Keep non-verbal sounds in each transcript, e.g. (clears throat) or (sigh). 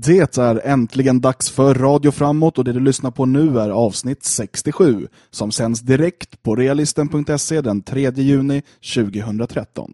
Det är äntligen dags för Radio Framåt och det du lyssnar på nu är avsnitt 67 som sänds direkt på realisten.se den 3 juni 2013.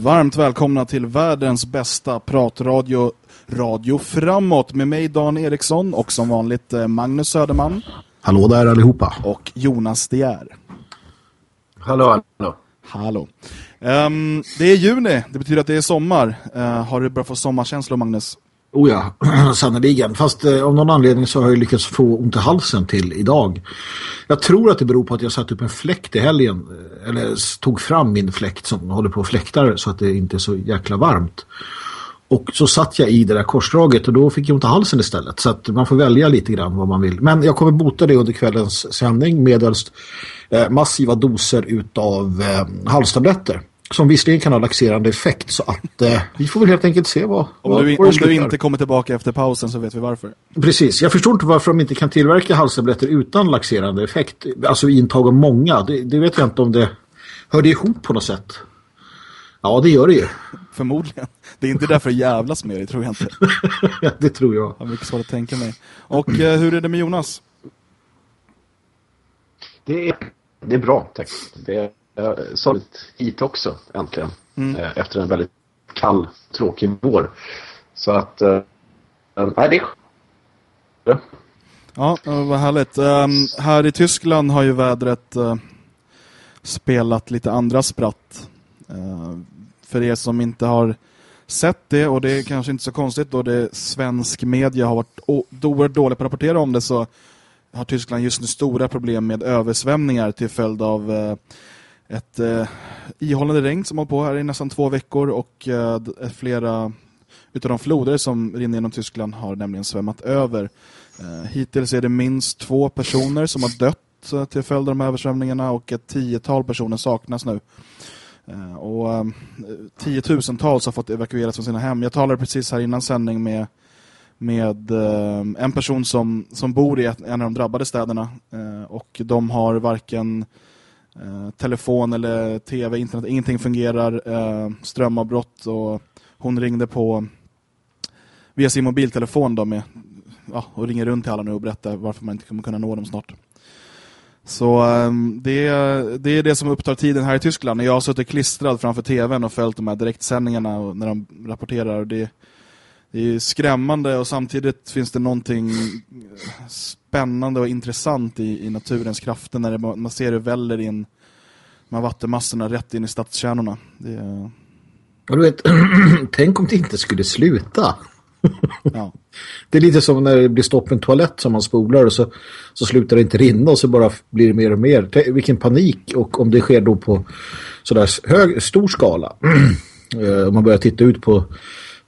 Varmt välkomna till världens bästa pratradio Radio Framåt med mig Dan Eriksson och som vanligt eh, Magnus Söderman. Hallå där allihopa. Och Jonas Dier. Hallå, hallå. Hallå. Um, det är juni, det betyder att det är sommar. Uh, har du börjat få sommarkänslor, Magnus? Oh ja, (clears throat) sannoliken. Fast eh, av någon anledning så har jag lyckats få ont i halsen till idag. Jag tror att det beror på att jag satt upp en fläkt i helgen. Eh, eller tog fram min fläkt som håller på att fläktar så att det inte är så jäkla varmt. Och så satt jag i det där korsdraget och då fick jag ont i halsen istället. Så att man får välja lite grann vad man vill. Men jag kommer bota det under kvällens sändning medelst eh, massiva doser utav eh, halstabletter. Som visserligen kan ha laxerande effekt så att eh, vi får väl helt enkelt se vad, Om, vad, du, vad om du inte kommer tillbaka efter pausen så vet vi varför. Precis, jag förstår inte varför de inte kan tillverka halstabletter utan laxerande effekt. Alltså intag av många, det, det vet jag inte om det hör det ihop på något sätt. Ja, det gör det ju. Förmodligen. Det är inte därför jävlas med det, tror jag inte. (laughs) Det tror jag. Jag har mycket svårt att tänka mig. Och eh, hur är det med Jonas? Det är, det är bra, tack. Det är uh, soligt hit också, äntligen. Eh, efter en väldigt kall, tråkig vår. Så att, uh, nej det är ja. Ja, eh, vad härligt. Ehm, här i Tyskland har ju vädret eh, spelat lite andra spratt. Eh, för er som inte har sett det, och det är kanske inte så konstigt då det svensk media har varit oerhört dålig på att rapportera om det så har Tyskland just nu stora problem med översvämningar till följd av eh, ett eh, ihållande regn som har på här i nästan två veckor och eh, flera utav de floder som rinner genom Tyskland har nämligen svämmat över. Eh, hittills är det minst två personer som har dött eh, till följd av de här översvämningarna och ett tiotal personer saknas nu. Eh, och eh, tiotusentals har fått evakueras från sina hem. Jag talade precis här innan sändning med, med eh, en person som, som bor i en av de drabbade städerna eh, och de har varken eh, telefon eller tv, internet, ingenting fungerar, eh, strömavbrott och hon ringde på via sin mobiltelefon då med, ja, och ringer runt till alla nu och berättar varför man inte kommer kunna nå dem snart. Så ehm, det, det är det som upptar tiden här i Tyskland. När jag har suttit klistrad framför tvn och följt de här direktsändningarna när de rapporterar. Och det, det är skrämmande och samtidigt finns det någonting spännande och intressant i, i naturens krafter när det, man ser hur väller in de här vattenmassorna rätt in i stadskärnorna. Det, är- Och du vet, (clears throat) tänk om det inte skulle sluta. (laughs) ja. Det är lite som när det blir stopp en toalett som man spolar och så, så slutar det inte rinna och så bara blir det mer och mer. Tänk, vilken panik och om det sker då på sådär hög, stor skala. (clears throat) Eh, Om man börjar titta ut på,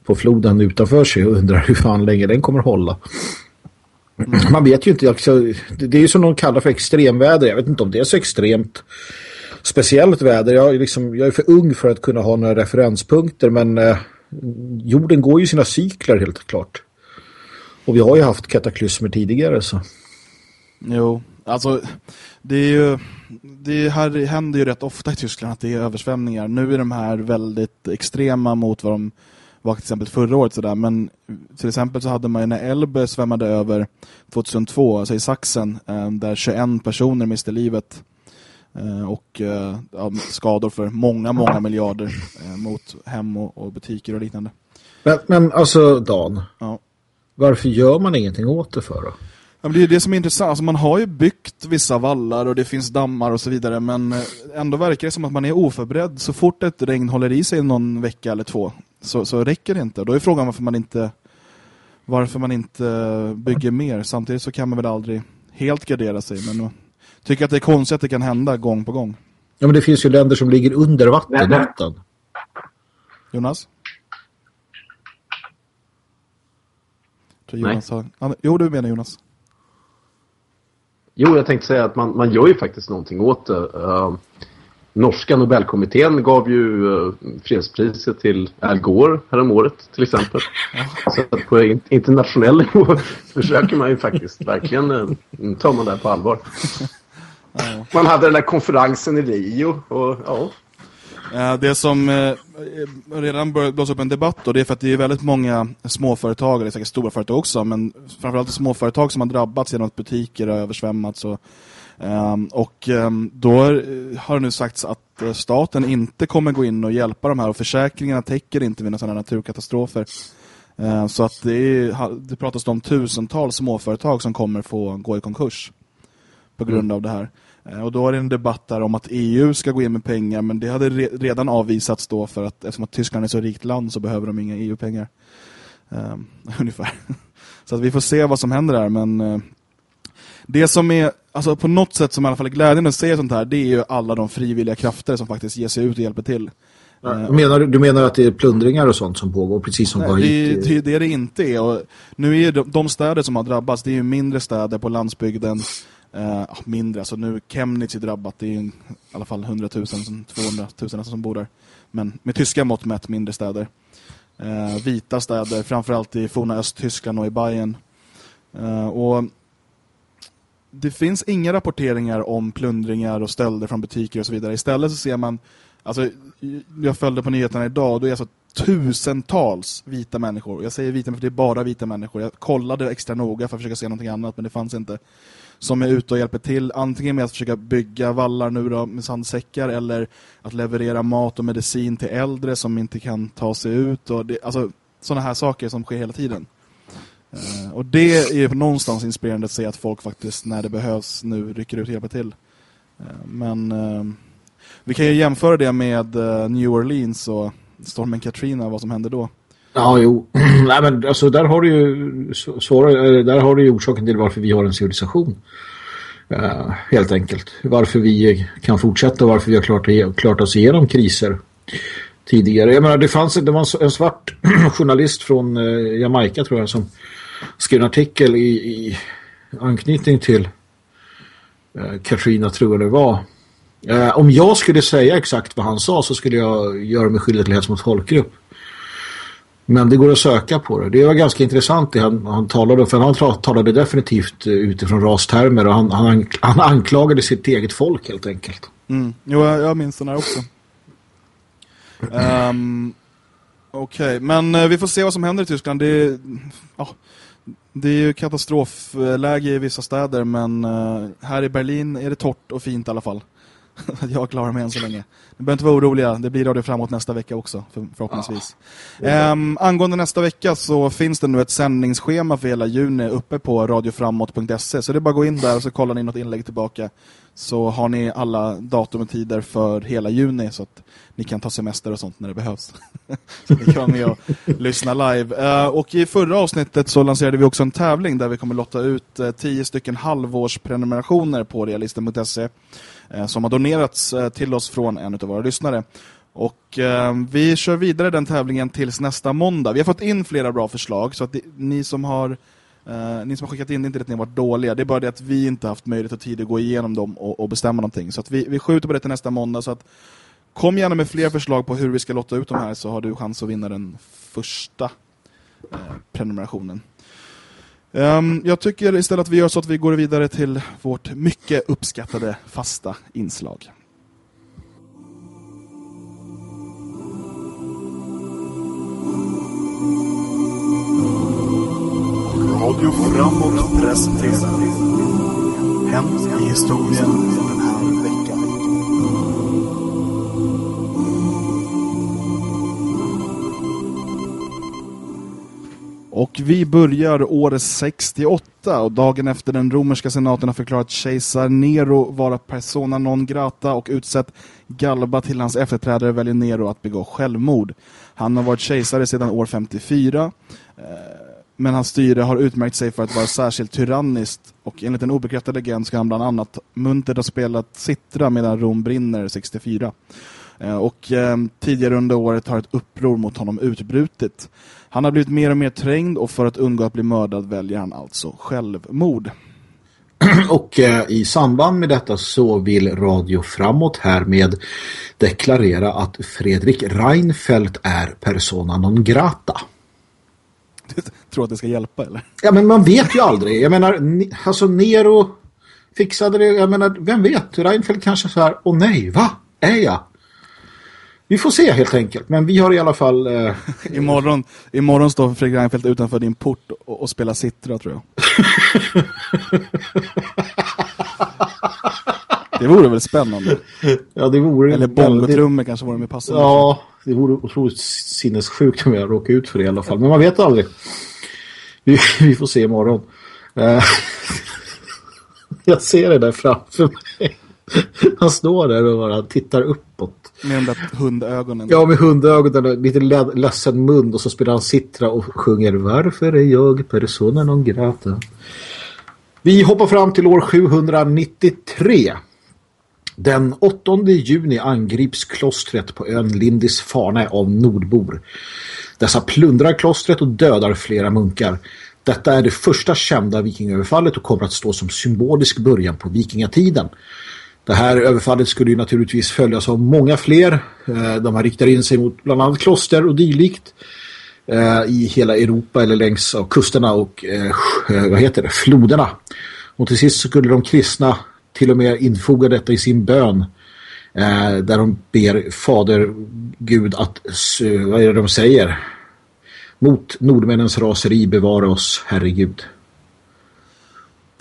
på floden utanför sig och undrar hur fan länge den kommer hålla. Man vet ju inte, alltså, det det är ju som de kallar för extremväder. Jag vet inte om det är så extremt speciellt väder. Jag är, liksom, jag är för ung för att kunna ha några referenspunkter men eh, jorden går ju sina cykler helt klart. Och vi har ju haft kataklysmer tidigare så. Jo, alltså det är ju det här händer ju rätt ofta i Tyskland att det är översvämningar. Nu är de här väldigt extrema mot vad de var till exempel förra året sådär. Men till exempel så hade man ju när Elbe svämmade över 2002, alltså i Sachsen, eh, där 21 personer miste livet. Eh, Och eh, skador för många, många miljarder mot hem och, och butiker och liknande. Men, men alltså Dan, Ja. varför gör man ingenting åt det för då? Ja, men det är ju det som är intressant. Alltså man har ju byggt vissa vallar och det finns dammar och så vidare. Men eh, ändå verkar det som att man är oförberedd. Så fort ett regn håller i sig någon vecka eller två så, så räcker det inte. Då är frågan varför man inte varför man inte bygger mer. Samtidigt så kan man väl aldrig helt gardera sig. Men jag tycker att det är konstigt att det kan hända gång på gång. Ja men det finns ju länder som ligger under vattenytan. Jonas? Jonas har... Jo, du menar Jonas. Jo, jag tänkte säga att man, man gör ju faktiskt någonting åt det. Uh, norska Nobelkommittén gav ju uh, fredspriset till Al Gore häromåret till exempel. Så att på internationell nivå (laughs) försöker man ju faktiskt verkligen uh, ta man det på allvar. Man hade den där konferensen i Rio och ja. Det som eh, redan blåsa upp en debatt och det är för att det är väldigt många småföretag, eller säkert stora företag också, men framförallt småföretag som har drabbats genom att butiker har översvämmats och Um, och um, då har det nu sagts att uh, staten inte kommer gå in och hjälpa de här och försäkringarna täcker inte vid sådana naturkatastrofer. Uh, så att det, är, det pratas om tusentals småföretag som kommer få gå i konkurs på grund mm. av det här. Uh, och då är det en debatt där om att EU ska gå in med pengar men det hade re redan avvisats då för att eftersom att Tyskland är så rikt land så behöver de inga EU-pengar. Um, (laughs) ungefär. så att vi får se vad som händer där men det som är alltså på något sätt som i alla fall är glädjande att se sånt här, det är ju alla de frivilliga krafter som faktiskt ger sig ut och hjälper till. Ja, du, menar, du menar att det är plundringar och sånt som pågår, precis som Nej, det, det är det det inte är. Och nu är de, de städer som har drabbats, det är ju mindre städer på landsbygden. Eh, ah, mindre, alltså nu Chemnitz är drabbat, det är i alla fall 100 000, 200 000 som bor där. Men med tyska mått mätt mindre städer. Eh, vita städer, framförallt i forna Östtyskland och i Bayern. Eh, och det finns inga rapporteringar om plundringar och stölder från butiker och så vidare. Istället så ser man, alltså jag följde på nyheterna idag då är alltså tusentals vita människor. Jag säger vita för det är bara vita människor. Jag kollade extra noga för att försöka se någonting annat men det fanns inte. Som är ute och hjälper till antingen med att försöka bygga vallar nu då med sandsäckar eller att leverera mat och medicin till äldre som inte kan ta sig ut. Och det, alltså sådana här saker som sker hela tiden. Uh, och det är någonstans inspirerande att se att folk faktiskt när det behövs nu rycker ut och hjälper till. Uh, men uh, vi kan ju jämföra det med New Orleans och stormen Katrina, vad som hände då. Ja, jo. (clears throat) Nej, men alltså där har du ju svårare, eh, där har du ju orsaken till varför vi har en civilisation. Eh, helt enkelt. Varför vi kan fortsätta och varför vi har klart, klart oss igenom kriser tidigare. Jag menar, det fanns det var en svart (clears throat) journalist från eh, Jamaica tror jag som skrev en artikel i, i anknytning till uh, Katrina tror jag det var. Om jag skulle säga exakt vad han sa så skulle jag göra mig skyldig till hets mot folkgrupp. Men det går att söka på det. Det var ganska intressant det han, han talade för han talade definitivt eh, utifrån rastermer och han, han, (laughs) han anklagade sitt eget folk helt enkelt. Mm. Jo, jag, jag minns den här också. um, Okej, okay. men eh, vi får se vad som händer i Tyskland. Det, ja, det är ju katastrofläge i vissa städer men eh, här i Berlin är det torrt och fint i alla fall. (laughs) jag klarar mig än så länge. Ni behöver inte vara oroliga, det blir radio framåt nästa vecka också för, förhoppningsvis. Ja. Um, angående nästa vecka så finns det nu ett sändningsschema för hela juni uppe på radioframåt.se så det är bara att gå in där och så kollar ni något inlägg tillbaka så har ni alla datum och tider för hela juni så att ni kan ta semester och sånt när det behövs. (laughs) så ni kan med och lyssna live. Uh, och i förra avsnittet så lanserade vi också en tävling där vi kommer lotta ut uh, tio stycken halvårsprenumerationer på realisten.se uh, eh, som har donerats uh, till oss från en av våra lyssnare. Och eh, vi kör vidare den tävlingen tills nästa måndag. Vi har fått in flera bra förslag så att det, ni som har Uh, ni som har skickat in det inte det att ni har varit dåliga. Det är bara det att vi inte haft möjlighet och tid att gå igenom dem och, och bestämma någonting. Så att vi, vi skjuter på det till nästa måndag. Så att kom gärna med fler förslag på hur vi ska lotta ut de här så har du chans att vinna den första eh, prenumerationen. Um, jag tycker istället att vi gör så att vi går vidare till vårt mycket uppskattade fasta inslag. Radio Framåt presenterar Hem i historien Och vi börjar år 68 och dagen efter den romerska senaten har förklarat kejsar Nero vara persona non grata och utsett Galba till hans efterträdare väljer Nero att begå självmord. Han har varit kejsare sedan år 54 eh, men hans styre har utmärkt sig för att vara särskilt tyranniskt och enligt en obekräftad legend ska han bland annat muntert ha spelat Citra medan Rom brinner 64. Eh, och eh, tidigare under året har ett uppror mot honom utbrutit. Han har blivit mer och mer trängd och för att undgå att bli mördad väljer han alltså självmord. (clears throat) Och eh, i samband med detta så vill Radio Framåt härmed deklarera att Fredrik Reinfeldt är persona non grata. Du tror att det ska hjälpa eller? Ja men man vet ju aldrig. Jag menar, alltså Nero fixade det. Jag menar, vem vet? Reinfeldt kanske så här, åh nej, va? Är jag? Vi får se helt enkelt. Men vi har i alla fall... Eh... (laughs) imorgon, imorgon står Fredrik Reinfeldt utanför din port och, och spelar Citra tror jag. (laughs) det vore väl spännande? Ja, det vore... Eller bongotrummor kanske vore med passande. Ja, det vore otroligt sinnessjukt om jag råkar ut för det i alla fall. Men man vet aldrig. Vi, (laughs) vi får se imorgon. Eh, jag ser det där framför mig. Han står där och bara tittar uppåt. Med de där hundögonen. Ja, med hundögonen och lite ledsen mun och så spelar han Citra och sjunger Varför är jag persona non grata? Vi hoppar fram till år 793. Den 8 juni angrips klostret på ön Lindisfarne av nordbor. Dessa plundrar klostret och dödar flera munkar. Detta är det första kända vikingöverfallet och kommer att stå som symbolisk början på vikingatiden. Det här överfallet skulle ju naturligtvis följas av många fler. Eh, de har riktat in sig mot bland annat kloster och dylikt eh, i hela Europa eller längs av kusterna och eh, vad heter det, floderna. Och till sist skulle de kristna till och med infoga detta i sin bön där de ber Fader Gud att, vad är det de säger? Mot nordmännens raseri bevara oss, herregud.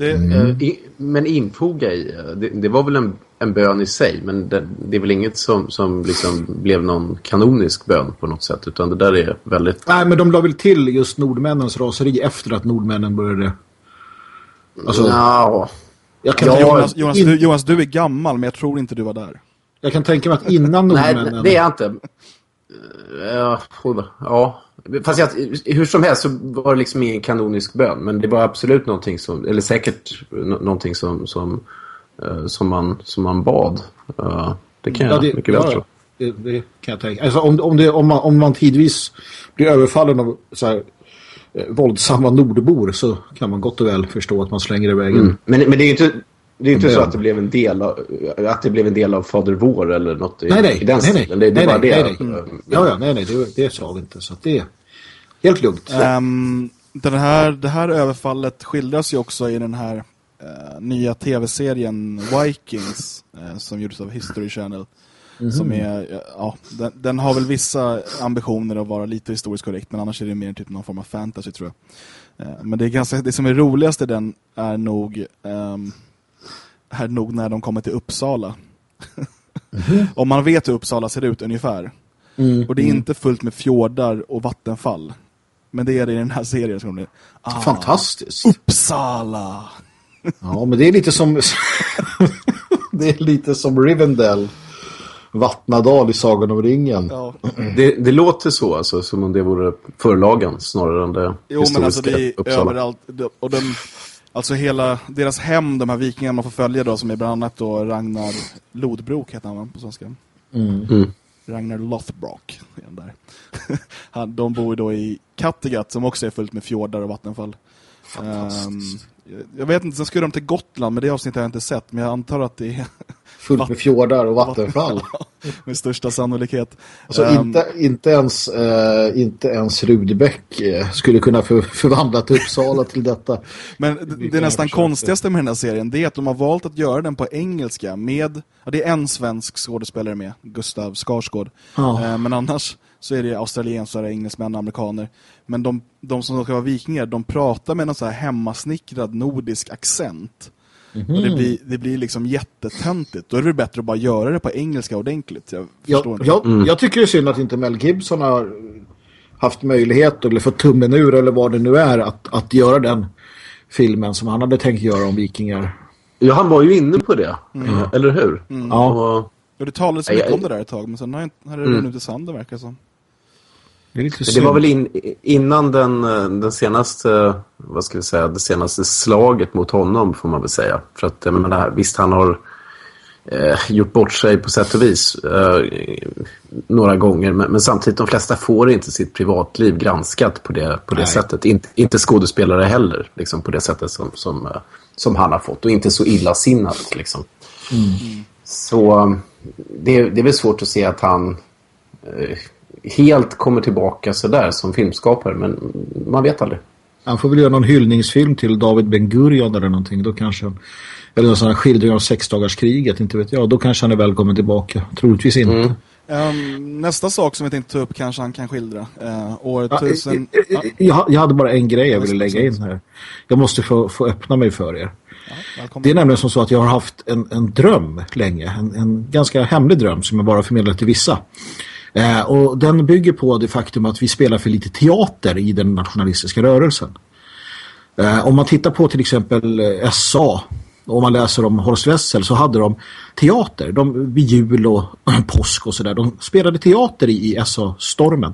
Det, mm. men infoga i, det, det, var väl en, en bön i sig, men det, det, är väl inget som, som liksom blev någon kanonisk bön på något sätt, utan det där är väldigt... Nej, men de la väl till just nordmännens raseri efter att nordmännen började... Alltså... Ja. Jag kan ja, Jonas, Jonas, in... du, Jonas, du är gammal, men jag tror inte du var där. Jag kan tänka mig att innan nordmännen... Nej, det är jag inte. Ja, ja. Fast jag, hur som helst så var det liksom ingen kanonisk bön. Men det var absolut någonting som, eller säkert någonting som, som, uh, som, man, som man bad. Uh, det kan jag ja, det, mycket väl ja, tro. Det, det, kan jag tänka. Alltså om, om, det, om, man, om man tidvis blir överfallen av så här, eh, våldsamma nordbor så kan man gott och väl förstå att man slänger iväg mm. Men, men det är inte... Det är inte så att det blev en del av, att det blev en del av Fader vår eller något i, nej, nej, i den nej, nej, Det, det nej, var nej, det. Nej, nej. Ja, ja, nej, nej, det, det sa vi inte. Så det är helt lugnt. Um, den här, det här överfallet skildras ju också i den här uh, nya tv-serien Vikings uh, som gjordes av History Channel. Mm -hmm. Som är, ja, den, den, har väl vissa ambitioner att vara lite historiskt korrekt men annars är det mer typ någon form av fantasy tror jag. Uh, men det, är ganska, det som är roligast i den är nog um, här nog när de kommer till Uppsala. Mm. (laughs) Om man vet hur Uppsala ser ut ungefär. Mm. Och det är mm. inte fullt med fjordar och vattenfall. Men det är det i den här serien. Som det, ah, Fantastiskt. Uppsala! (laughs) ja, men det är lite som (laughs) det är lite som Rivendell. Vattnadal i Sagan om ringen. Ja. (clears throat) Det, det, låter så, alltså, som om det vore förlagen snarare än det jo, historiska men alltså det är Uppsala. överallt. Och den, Alltså hela deras hem, de här vikingarna man får följa då, som är bland annat då Ragnar Lodbrok heter han på svenska. Mm. Mm. Ragnar Lothbrok är han där. (laughs) han, de bor då i Kattegatt som också är fullt med fjordar och vattenfall. Um, jag vet inte, sen skulle de till Gotland, men det avsnittet har jag inte sett. Men jag antar att det är... (laughs) Fullt med fjordar och vattenfall. (laughs) med största sannolikhet. Alltså um, inte, inte, ens, uh, inte ens Rudebäck uh, skulle kunna för, förvandla till Uppsala till detta. Men det, det är nästan konstigaste med den här serien det är att de har valt att göra den på engelska med, ja, det är en svensk skådespelare med, Gustav Skarsgård. Oh. Uh, men annars så är det australiensare, engelsmän, amerikaner. Men de, de som ska vara vikingar, de pratar med en så här hemmasnickrad nordisk accent. Mm -hmm. Och det blir, det blir liksom jättetöntigt. Då är det bättre att bara göra det på engelska ordentligt. Jag, jag, jag, mm. jag tycker det är synd att inte Mel Gibson har haft möjlighet eller fått tummen ur eller vad det nu är att, att göra den filmen som han hade tänkt göra om vikingar. Ja, han var ju inne på det. Mm. Eller hur? Mm. Ja. Och, och det talades mycket om det där ett tag, men sen har det mm. runnit i sanden verkar som. Det, det, var väl in, innan den, den senaste, vad ska vi säga, det senaste slaget mot honom får man väl säga. För att jag menar, visst han har eh, gjort bort sig på sätt och vis eh, några gånger. Men, men, samtidigt, de flesta får inte sitt privatliv granskat på det, på det sättet. In, inte skådespelare heller, liksom, på det sättet som, som, eh, som han har fått. Och inte så illasinnat, liksom. Mm. Så det, det är väl svårt att se att han eh, helt kommer tillbaka sådär som filmskapare. Men man vet aldrig. Han får väl göra någon hyllningsfilm till David Ben Gurion eller någonting. Då kanske eller någon sån här skildring av sexdagarskriget, inte vet jag. Då kanske han är välkommen tillbaka. Troligtvis inte. Mm. Um, nästa sak som vi tänkte ta upp kanske han kan skildra. Uh, år ja, tusen... Jag, jag, jag, hade bara en grej jag ville lägga in här. Jag måste få, få öppna mig för er. Ja, det är nämligen som så att jag har haft en, en dröm länge. En, en ganska hemlig dröm som jag bara förmedlar till vissa. Eh, och den bygger på det faktum att vi spelar för lite teater i den nationalistiska rörelsen. Eh, om man tittar på till exempel eh, SA om man läser om Horst Wessel så hade de teater. De, vid jul och (clears throat) påsk och sådär. De spelade teater i, i SA-stormen.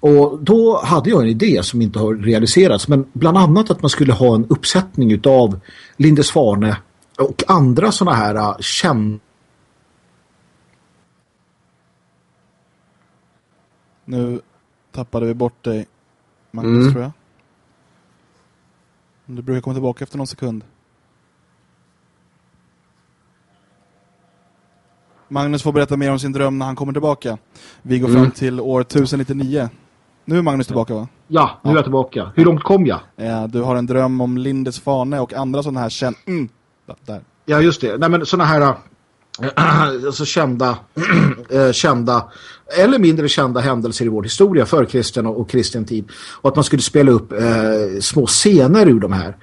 Och då hade jag en idé som inte har realiserats. Men bland annat att man skulle ha en uppsättning utav Lindesfarne och andra sådana här eh, kända Nu tappade vi bort dig, Magnus, mm. tror jag. Du brukar komma tillbaka efter någon sekund. Magnus får berätta mer om sin dröm när han kommer tillbaka. Vi går mm. fram till år 1099. Nu är Magnus tillbaka va? Ja, nu är jag tillbaka. Hur långt kom jag? Ja, du har en dröm om Lindes fane och andra sådana här kända... Mm. Där. Ja, just det. Nej, men sådana här (clears throat) alltså kända, (clears throat) eh, kända eller mindre kända händelser i vår historia för kristen och, och kristen tid. Och att man skulle spela upp eh, små scener ur de här.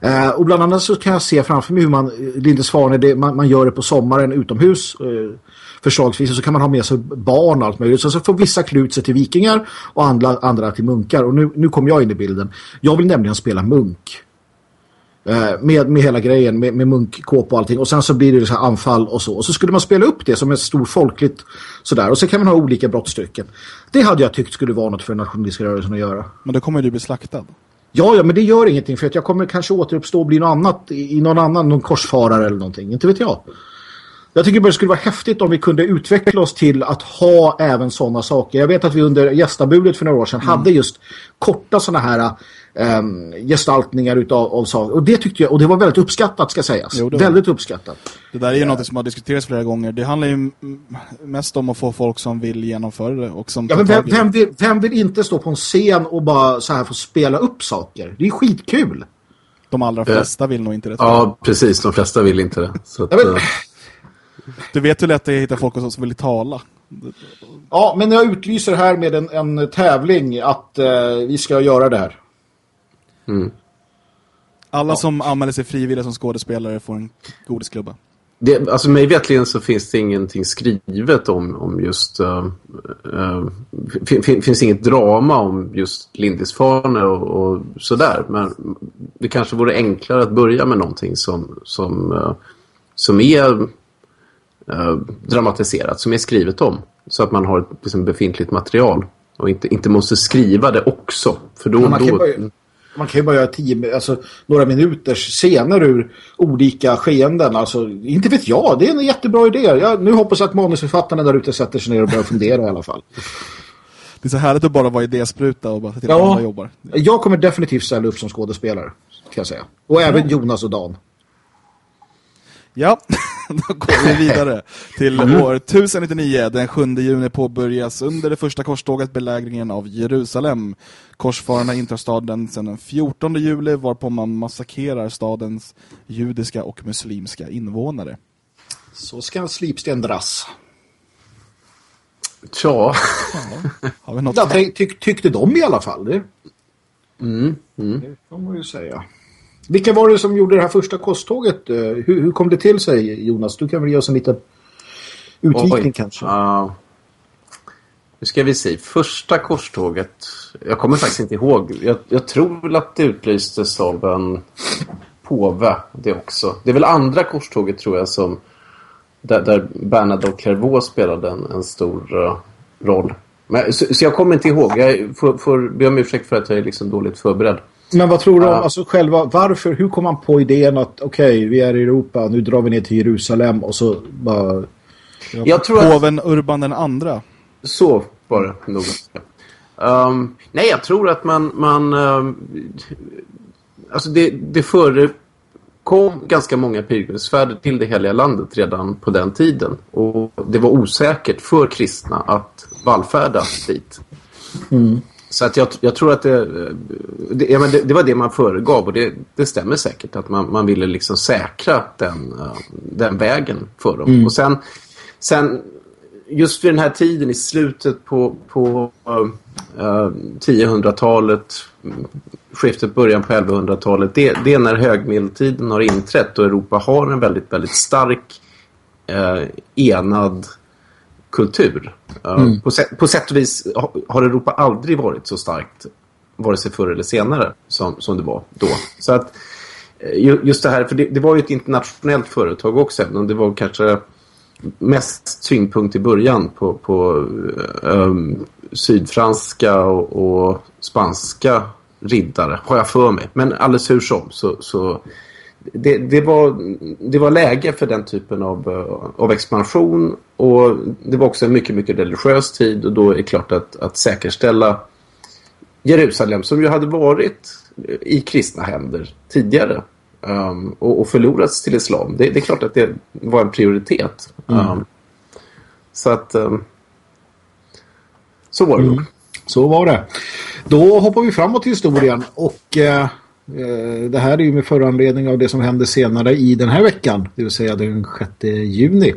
Eh, och bland annat så kan jag se framför mig hur man, eh, Lindesfarne, det, man, man gör det på sommaren utomhus eh, förslagsvis. Så kan man ha med sig barn och allt möjligt. Så, så får vissa klut sig till vikingar och andra, andra till munkar. Och nu, nu kommer jag in i bilden. Jag vill nämligen spela munk. Eh, med, med hela grejen, med, med munkkåp och allting. Och sen så blir det så anfall och så. Och så skulle man spela upp det som ett stort folkligt sådär. Och så kan man ha olika brottstycken. Det hade jag tyckt skulle vara något för nationalistiska rörelsen att göra. Men då kommer du bli slaktad. Ja, ja, men det gör ingenting för att jag kommer kanske återuppstå och bli något annat i någon annan, någon korsfarare eller någonting. Inte vet jag. Jag tycker bara det skulle vara häftigt om vi kunde utveckla oss till att ha även sådana saker. Jag vet att vi under gästabudet för några år sedan mm. hade just korta sådana här um, gestaltningar utav, av saker. Och det tyckte jag, och det var väldigt uppskattat ska sägas. Jo, väldigt uppskattat. Det där är ju något som har diskuterats flera gånger. Det handlar ju mest om att få folk som vill genomföra det. Och som ja, men vem, vem, vill, vem vill inte stå på en scen och bara så här få spela upp saker? Det är skitkul. De allra flesta vill nog inte det. Ja, precis. De flesta vill inte det. Så att, ja, men... Eh, du vet hur lätt det är att hitta folk som vill tala. Ja, men jag utlyser här med en, en tävling att eh, vi ska göra det här. Mm. Alla ja. som anmäler sig frivilliga som skådespelare får en godisklubba. Det, alltså mig vetligen så finns det ingenting skrivet om, om just uh, uh, fin, finns inget drama om just Lindisfarne och, och sådär men det kanske vore enklare att börja med någonting som, som, uh, som är dramatiserat, som är skrivet om så att man har ett liksom, befintligt material och inte, inte måste skriva det också för då, då, man kan ju bara göra tio, alltså, några minuters scener ur olika skeenden. Alltså, inte vet jag, det är en jättebra idé. Jag, nu hoppas jag att manusförfattarna där ute sätter sig ner och börjar fundera i alla fall. Det är så härligt att bara vara idéspruta och bara se till ja, att alla jobbar. Jag kommer definitivt ställa upp som skådespelare, kan jag säga. Och även Jonas och Dan. Ja, (laughs) då går vi vidare till mm. år 1099. Den 7 juni påbörjas under det första korståget belägringen av Jerusalem. Korsfararna intar staden sedan den 14 juli varpå man massakrerar stadens judiska och muslimska invånare. Så ska slipsten dras. Tja. Ja, (laughs) har vi något ja, tyck, tyckte de i alla fall det. Mm, mm. Det får man ju säga. Vilka var det som gjorde det här första kosttåget? Eh, hur, hur kom det till sig, Jonas? Du kan väl ge oss en liten utvikning Oj. kanske. Uh, nu ska vi se. Första korståget. Jag kommer faktiskt inte ihåg. Jag, jag tror att det utlystes av en påve. Det också. Det är väl andra korståget tror jag som där, där Bernadotte Clairvaux spelade en, en stor uh, roll. Men, så, så, jag kommer inte ihåg. Jag får, får be om ursäkt för att jag är liksom dåligt förberedd. Men vad tror du om alltså själva, varför, hur kom man på idén att okej, okay, vi är i Europa, nu drar vi ner till Jerusalem och så bara... Jag tror att... Påven Urban den andra. Så var det nog. Um, nej, jag tror att man... man um, alltså det, det förekom ganska många pilgrimsfärder till det heliga landet redan på den tiden. Och det var osäkert för kristna att vallfärda dit. Mm. Så att jag, jag, tror att det, det, ja, det, det, var det man föregav och det, det stämmer säkert att man, man ville liksom säkra den, den vägen för dem. Mm. Och sen, sen just vid den här tiden i slutet på, på uh, 1000-talet, skiftet början på 1100-talet, det, det är när högmedeltiden har inträtt och Europa har en väldigt, väldigt stark uh, enad kultur. Mm. På, sätt, på sätt och vis har Europa aldrig varit så starkt, vare sig förr eller senare, som, som det var då. Så att eh, just det här, för det, det var ju ett internationellt företag också, även om det var kanske mest tyngdpunkt i början på, på um, sydfranska och, och, spanska riddare, har jag för mig. Men alldeles hur som så, så det, det, var, det var läge för den typen av, eh, av expansion och det var också en mycket, mycket religiös tid och då är det klart att, att säkerställa Jerusalem som ju hade varit i kristna händer tidigare um, och, och förlorats till islam. Det, det, är klart att det var en prioritet. Mm. Um, så att um, så var det mm. Så var det. Då hoppar vi framåt i historien och eh, Eh, det här är ju med föranledning av det som hände senare i den här veckan, det vill säga den 6 juni.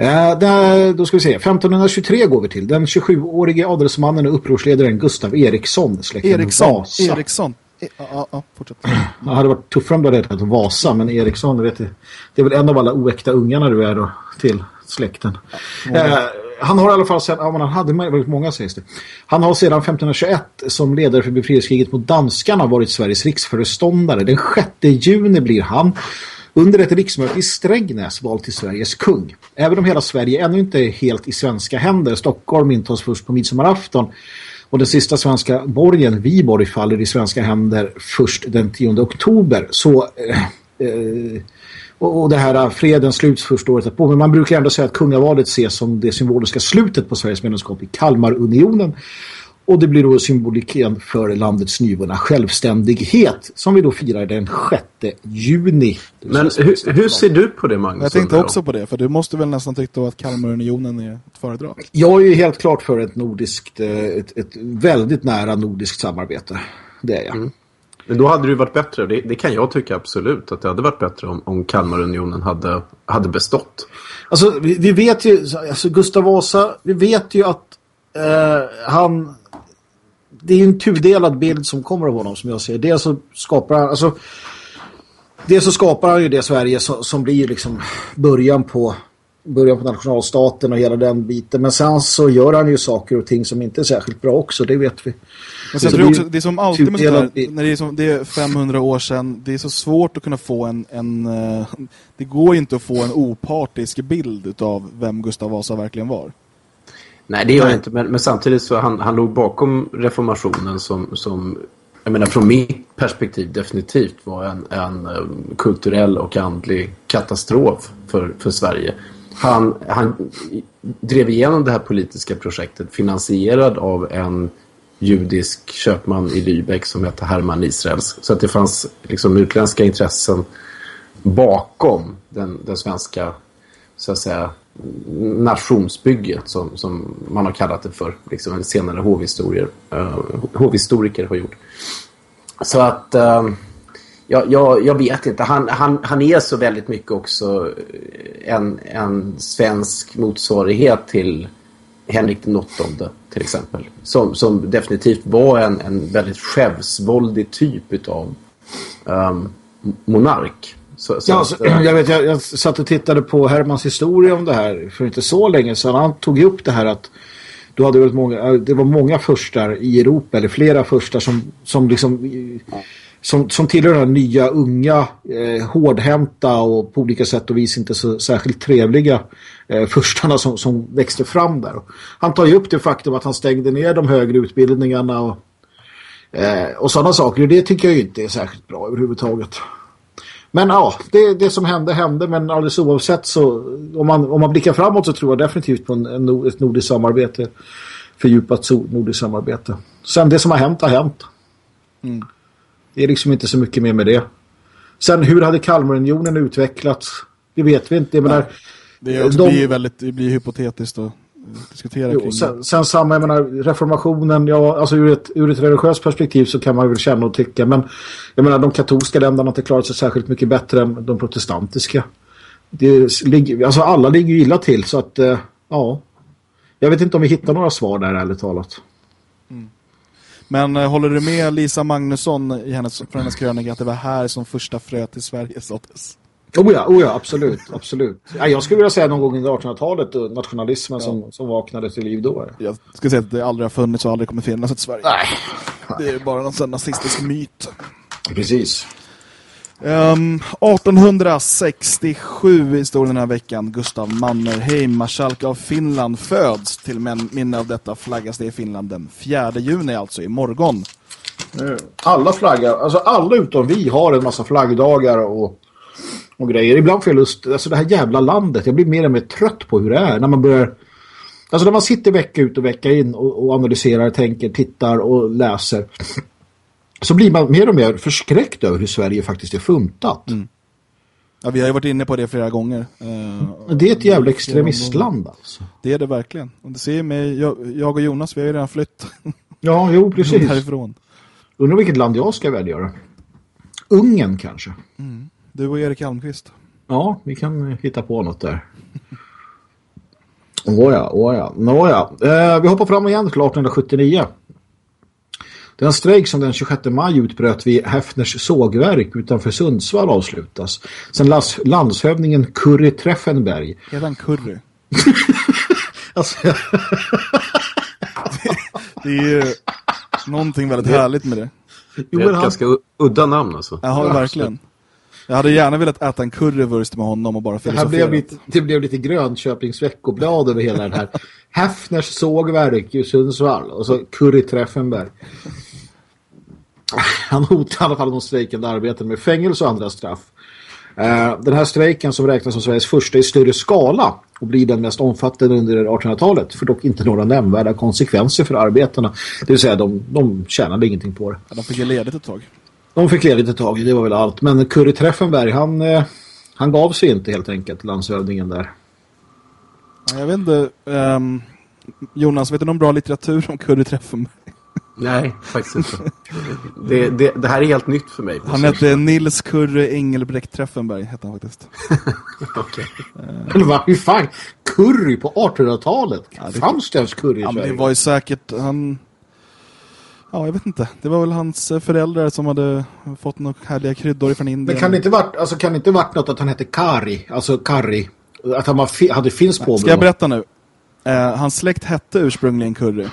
Eh, där, då ska vi se, 1523 går vi till. Den 27-årige adelsmannen och upprorsledaren Gustav Eriksson, släkten Eriksson, Vasa. Eriksson. E ja, ja, fortsätt. (clears throat) Det hade varit tuffare om du hade hetat Vasa, men Eriksson, vet, det är väl en av alla oäkta ungarna du är då, till släkten. Ja. Han har i alla fall sedan, ja, han hade väldigt många sägs det. Han har sedan 1521 som ledare för befrielsekriget mot danskarna varit Sveriges riksföreståndare. Den 6 juni blir han under ett riksmöte i Strängnäs vald till Sveriges kung. Även om hela Sverige ännu inte är helt i svenska händer. Stockholm intas först på midsommarafton och den sista svenska borgen, Viborg, faller i svenska händer först den 10 oktober. Så eh, eh, och, och det här äh, freden sluts först året på. Men man brukar ändå säga att kungavalet ses som det symboliska slutet på Sveriges medlemskap i Kalmarunionen. Och det blir då symboliken för landets nyvunna självständighet som vi då firar den 6 juni. Men hur, hur, ser du på det Magnus? Jag tänkte också på det, för du måste väl nästan tycka att Kalmarunionen är ett föredrag. Jag är ju helt klart för ett nordiskt, eh, ett, ett väldigt nära nordiskt samarbete. Det är jag. Mm. Men då hade det ju varit bättre, det, det, kan jag tycka absolut, att det hade varit bättre om, om Kalmarunionen hade, hade bestått. Alltså vi, vi vet ju, alltså Gustav Vasa, vi vet ju att eh, han, det är ju en tudelad bild som kommer av honom som jag ser. Dels så skapar han, alltså dels så skapar han ju det Sverige som, som blir liksom början på början på nationalstaten och hela den biten. Men sen så gör han ju saker och ting som inte är särskilt bra också, det vet vi. Men sen tror jag också, det är som alltid med sådär, när det är, som, det är 500 år sedan, det är så svårt att kunna få en, en uh, det går ju inte att få en opartisk bild av vem Gustav Vasa verkligen var. Nej, det gör det inte, men, men, samtidigt så han, han låg bakom reformationen som, som jag menar från mitt perspektiv definitivt var en, en um, kulturell och andlig katastrof för, för Sverige. Han, han drev igenom det här politiska projektet finansierad av en judisk köpman i Lübeck som hette Hermann Israels. Så att det fanns liksom utländska intressen bakom den, den svenska så att säga nationsbygget som, som man har kallat det för. Liksom en senare hovhistorier, uh, hovhistoriker har gjort. Så att uh, jag, jag, jag, vet inte. Han, han, han är så väldigt mycket också en, en svensk motsvarighet till Henrik den åttonde till exempel. Som, som definitivt var en, en väldigt självsvåldig typ av um, monark. Så, så ja, att, äh, (clears throat) jag, vet, jag, jag satt och tittade på Hermans historia om det här för inte så länge sedan. Han tog upp det här att då hade det, många, det var många förstar i Europa, eller flera förstar som, som liksom som, som tillhör den nya, unga, eh, hårdhänta och på olika sätt och vis inte så särskilt trevliga eh, förstarna som, som växte fram där. Han tar ju upp det faktum att han stängde ner de högre utbildningarna och Eh, och sådana saker, det tycker jag inte är särskilt bra överhuvudtaget. Men ja, det, det som hände hände, men alldeles oavsett så om man, om man blickar framåt så tror jag definitivt på en, en, ett nordiskt samarbete fördjupat nordiskt samarbete. Sen det som har hänt har hänt. Mm. Det är liksom inte så mycket mer med det. Sen hur hade Kalmarunionen utvecklats? Det vet vi inte. Jag menar, det, också, de, blir väldigt, det blir hypotetiskt att diskutera jo, kring sen, sen, samma, jag menar, reformationen, ja, alltså ur ett, ur ett religiöst perspektiv så kan man väl känna och tycka, men jag menar, de katolska länderna har inte klarat sig särskilt mycket bättre än de protestantiska. Det ligger, alltså alla ligger ju illa till, så att, eh, ja. Jag vet inte om vi hittar några svar där, ärligt talat. Men äh, håller du med Lisa Magnusson i hennes, för hennes krönika att det var här som första fröet i Sverige såddes? Oh ja, oh ja, absolut, absolut. Ja, jag skulle vilja säga någon gång under 1800-talet och nationalismen ja. som, som vaknade till liv då. Jag skulle säga att det aldrig har funnits och aldrig kommer finnas ett Sverige. Nej. Det är bara någon sån nazistisk myt. Precis. Um, 1867 i står den här veckan. Gustav Mannerheim, marskalk av Finland, föds. Till minne av detta flaggas det i Finland den 4 juni, alltså imorgon. Eh, alla flaggar, alltså alla utom vi har en massa flaggdagar och och grejer. Ibland får jag lust, alltså det här jävla landet, jag blir mer och mer trött på hur det är. När man börjar, alltså när man sitter vecka ut och vecka in och, och analyserar, tänker, tittar och läser. Så blir man mer och mer förskräckt över hur Sverige faktiskt är funtat. Mm. Ja, vi har ju varit inne på det flera gånger. Uh, det är ett jävla extremistland alltså. Det är det verkligen. Och det ser mig, jag, jag och Jonas, vi har ju redan flytt. (laughs) Ja, jo, precis. Härifrån. Undrar vilket land jag ska välja. Ungern kanske. Mm. Du och Erik Almqvist. Ja, vi kan hitta på något där. Åja, åja. Nåja, eh, vi hoppar fram igen till 1879. Den strejk som den 26 maj utbröt vid Häfners sågverk utanför Sundsvall avslutas. Sen landshövdingen Curry Treffenberg. Heter han Curry? (laughs) alltså, det, (laughs) det är ju någonting väldigt härligt med det. Det är ett han... ganska udda namn alltså. Ja, verkligen. Jag hade gärna velat äta en currywurst med honom och bara filosofera. Det, blev lite, det blev lite Grönköpings veckoblad över hela den här. (laughs) Häfners sågverk i Sundsvall och så Curry Treffenberg. Han hotade i alla fall de strejkande arbeten med fängelse och andra straff. Eh, den här strejken som räknas som Sveriges första i större skala och blir den mest omfattande under 1800-talet för dock inte några nämnvärda konsekvenser för arbetarna. Det vill säga de, de tjänade ingenting på det. Ja, de fick ledigt ett tag. De fick ledigt ett tag, det var väl allt. Men Curry Treffenberg, han, eh, han gav sig inte helt enkelt, landshövdingen där. Jag vet inte, um, Jonas, vet du någon bra litteratur om Curry Treffenberg? Nej, faktiskt inte. Det, det, det, här är helt nytt för mig. Han hette Nils Curry Engelbrekt Treffenberg, hette han faktiskt. (laughs) Okej. Okay. Uh, Hur fan? Curry på 1800-talet? Ja, det... Fanns det ens curry i ja, men Det var ju säkert... Han Ja, jag vet inte. Det var väl hans eh, föräldrar som hade fått några härliga kryddor från Indien. Men kan det inte varit, alltså kan inte varit något att han hette Kari, alltså Kari, att han var, hade finsk på. Ska jag berätta nu? Eh, hans släkt hette ursprungligen Curry.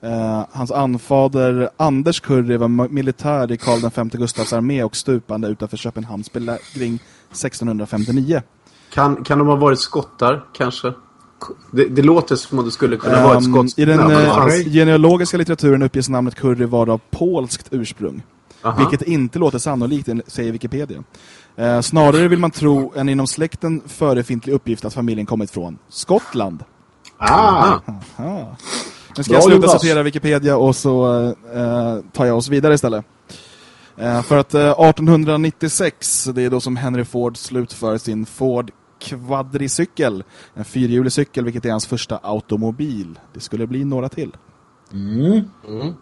Eh, hans anfader Anders Curry var militär i Karl V Gustavs armé och stupande utanför Köpenhamns belägring 1659. Kan, kan de ha varit skottar, kanske? Det, det, låter som om det skulle kunna um, vara ett ehm, skottskt I den uh, genealogiska litteraturen uppges namnet Curry vara av polskt ursprung. Aha. Vilket inte låter sannolikt, säger Wikipedia. Uh, snarare vill man tro en inom släkten förefintlig uppgift att familjen kommit från Skottland. Ah! Aha. Nu ska Bra jag sluta Jonas. citera Wikipedia och så uh, tar jag oss vidare istället. för att 1896, det är då som Henry Ford slutför sin Ford kvadricykel. En fyrhjulig cykel, vilket är hans första automobil. Det skulle bli några till. Mm. Mm.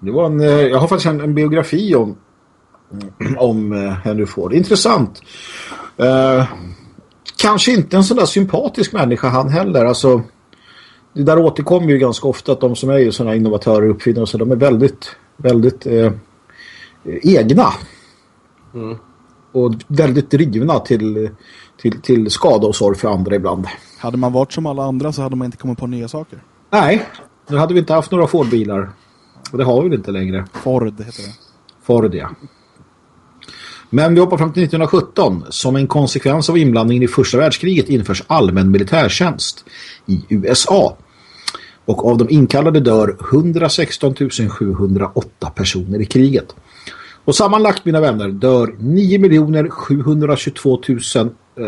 Det var en, eh, jag har faktiskt en, en biografi om, om eh, Henry Ford. Intressant. Uh, kanske inte en sån där sympatisk människa han heller. Alltså, det där återkommer ju ganska ofta att de som är ju sådana innovatörer och uppfinnare så de är väldigt, väldigt eh, egna. Mm. Och väldigt drivna till till, till skada och sorg för andra ibland. Hade man varit som alla andra så hade man inte kommit på nya saker. Nej, nu hade vi inte haft några Ford-bilar. Och det har vi inte längre. Ford heter det. Ford, ja. Men vi hoppar fram till 1917. Som en konsekvens av inblandningen i första världskriget införs allmän militärtjänst i USA. Och av de inkallade dör 116 708 personer i kriget. Och sammanlagt, mina vänner, dör 9 722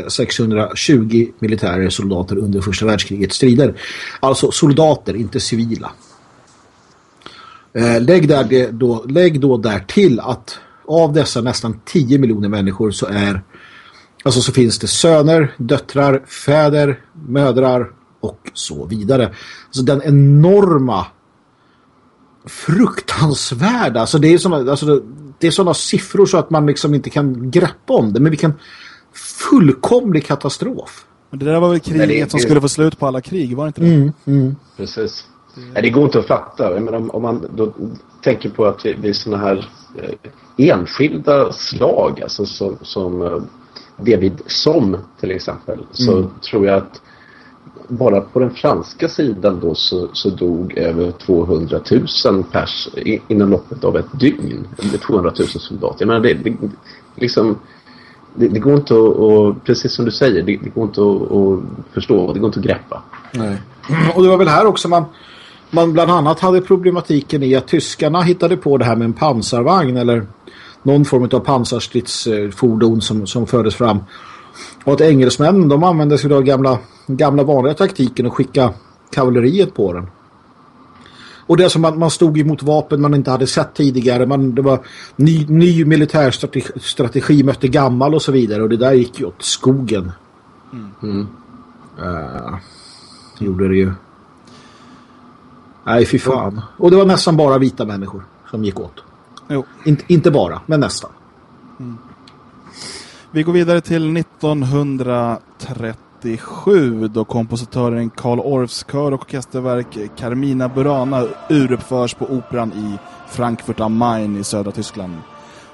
620 militärer soldater under första världskrigets strider. Alltså soldater, inte civila. Eh, lägg, där då, lägg då där till att av dessa nästan 10 miljoner människor så är alltså så finns det söner, döttrar, fäder, mödrar och så vidare. Alltså den enorma fruktansvärda, alltså det är sådana alltså det är sådana siffror så att man liksom inte kan greppa om det, men vilken fullkomlig katastrof. Men det där var väl kriget det, som skulle få slut på alla krig, var det inte det? Mm, mm. Precis. Nej, det går inte att fatta. Men om, om man då tänker på att det är sådana här eh, enskilda slag, alltså som, som eh, det vid som till exempel, så mm. tror jag att bara på den franska sidan då så, så dog över 200 000 pers inom loppet av ett dygn. Eller 200 000 soldater. Jag menar, det, det, liksom, det, det går inte att, och, precis som du säger, det, det går inte att, att, förstå, det går inte att greppa. Nej. Och det var väl här också man, man bland annat hade problematiken i att tyskarna hittade på det här med en pansarvagn eller någon form av pansarstridsfordon som, som fördes fram. Och att engelsmännen de använde sig av gamla, gamla vanliga taktiken och skicka kavalleriet på den. Och det som man, man stod emot vapen man inte hade sett tidigare. Man, det var ny, ny militärstrategi strategi mötte gammal och så vidare. Och det där gick ju åt skogen. Mm. Uh, gjorde det ju. Nej, fy fan. Och det var nästan bara vita människor som gick åt. Jo. In, inte bara, men nästan. Mm. Vi går vidare till 1937 då kompositören Karl Orffs kör och orkesterverk Carmina Burana uruppförs på operan i Frankfurt am Main i södra Tyskland.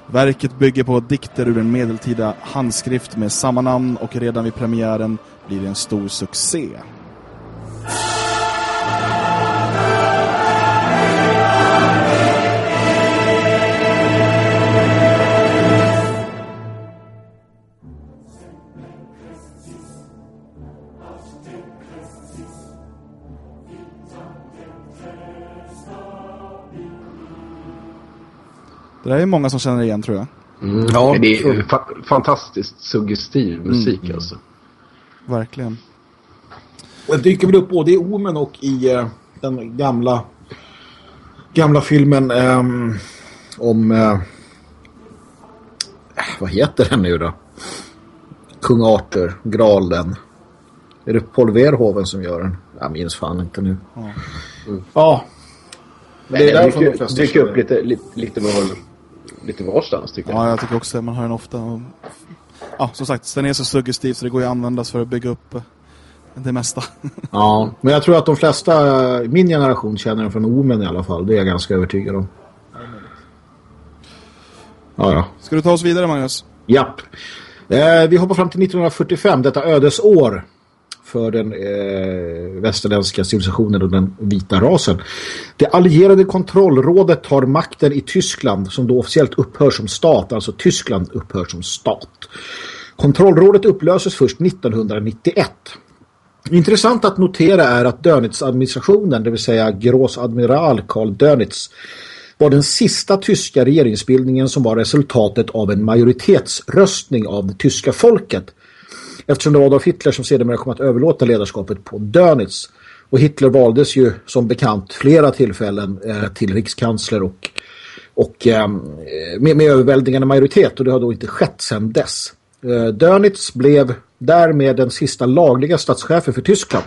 Verket bygger på dikter ur en medeltida handskrift med samma namn och redan vid premiären blir det en stor succé. Det där är många som känner igen tror jag. Mm, ja, det är fa fantastiskt suggestiv mm. musik mm. alltså. Verkligen. Och det dyker väl upp både i Omen och i uh, den gamla gamla filmen um, om uh, vad heter den nu då? Kung Arthur, Gralen. Är det Paul Verhoeven som gör den? Jag minns fan inte nu. Ja. Mm. ja. Men det är därför de dyker upp lite, lite, lite med lite varstans tycker jag. Ja, jag tycker också. Man hör den ofta. Ja, som sagt, den är så suggestiv så det går ju att användas för att bygga upp eh, det mesta. (laughs) ja, men jag tror att de flesta, min generation känner den från Omen i alla fall. Det är jag ganska övertygad om. Ja, ja. Ska du ta oss vidare, Magnus? Japp. Eh, vi hoppar fram till 1945, detta ödesår för den eh, västerländska civilisationen och den vita rasen. Det allierade kontrollrådet tar makten i Tyskland som då officiellt upphör som stat, alltså Tyskland upphör som stat. Kontrollrådet upplöses först 1991. Intressant att notera är att Dönitz-administrationen, det vill säga Gråsadmiral Karl Dönitz, var den sista tyska regeringsbildningen som var resultatet av en majoritetsröstning av det tyska folket eftersom det var Adolf Hitler som sedermera kom att överlåta ledarskapet på Dönitz. Och Hitler valdes ju som bekant flera tillfällen eh, till rikskansler och, och eh, med, med överväldigande majoritet och det har då inte skett sedan dess. Eh, Dönitz blev därmed den sista lagliga statschefen för Tyskland.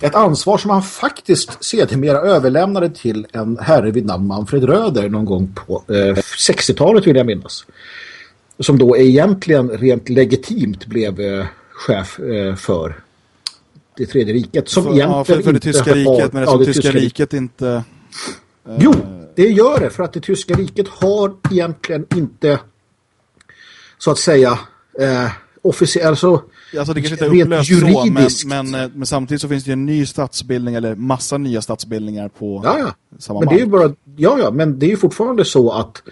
Ett ansvar som han faktiskt sedermera överlämnade till en herre vid namn Manfred Röder någon gång på eh, 60-talet vill jag minnas som då egentligen rent legitimt blev eh, chef eh, för det tredje riket. Som för, ja, för, för det tyska riket, men det ja, det tyska, tyska riket inte... Eh... Jo, det gör det. För att det tyska riket har egentligen inte så att säga eh, officiellt... Alltså, alltså det kanske inte är upplöst juridiskt. så, men, men, eh, men, samtidigt så finns det ju en ny statsbildning eller massa nya statsbildningar på ja, ja. samma men mark. det är ju bara, Ja, ja, men det är ju fortfarande så att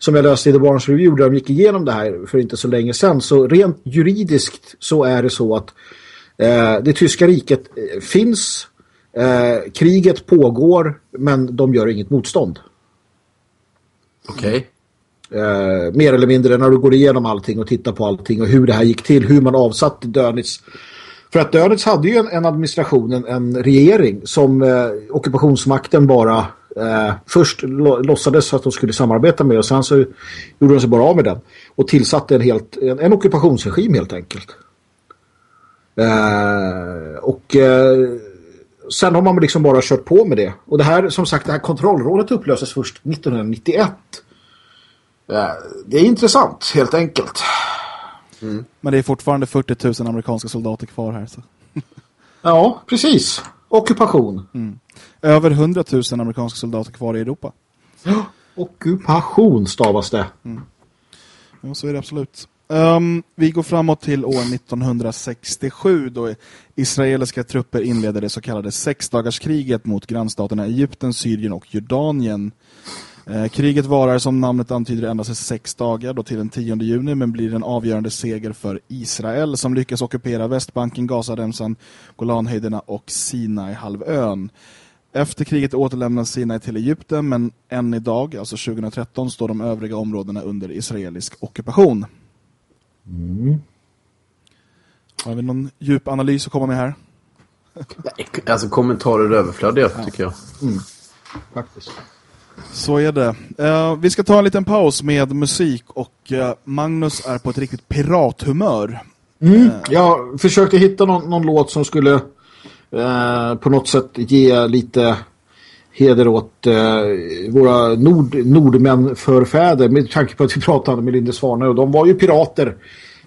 som jag läste i The Barnes Review där de gick igenom det här för inte så länge sedan. Så rent juridiskt så är det så att eh, det tyska riket eh, finns Eh, kriget pågår men de gör inget motstånd. Okej. Okay. Eh, mer eller mindre när du går igenom allting och tittar på allting och hur det här gick till, hur man avsatte Dönitz. För att Dönitz hade ju en, en administration, en, en regering som eh, ockupationsmakten bara eh, först låtsades att de skulle samarbeta med och sen så gjorde de sig bara av med den och tillsatte en, helt, en, en ockupationsregim helt enkelt. Eh, och eh, sen har man liksom bara kört på med det. Och det här, som sagt, det här kontrollrådet upplöses först 1991. Det är intressant, helt enkelt. Mm. Men det är fortfarande 40 000 amerikanska soldater kvar här. Så. ja, precis. Ockupation. Mm. Över 100 000 amerikanska soldater kvar i Europa. (gasps) Ockupation stavas det. Mm. Ja, så är det absolut. Um, vi går framåt till år 1967 då israeliska trupper inledde det så kallade sexdagarskriget mot grannstaterna Egypten, Syrien och Jordanien. Eh, kriget varar som namnet antyder endast i sex dagar då till den 10 juni men blir en avgörande seger för Israel som lyckas ockupera Västbanken, Gazaremsan, Golanhöjderna och Sinai-halvön. Efter kriget återlämnas Sinai till Egypten men än idag, alltså 2013, står de övriga områdena under israelisk ockupation. Mm. Har vi någon djup analys att komma med här? alltså kommentarer överflödiga ja. tycker jag. Mm. Faktiskt. Så är det. Uh, vi ska ta en liten paus med musik och uh, Magnus är på ett riktigt pirathumör. Mm, uh, jag försökte hitta någon, någon låt som skulle på något sätt ge lite heder åt våra nord, nordmän förfäder med tanke på att vi pratade med Linde Svaner och de var ju pirater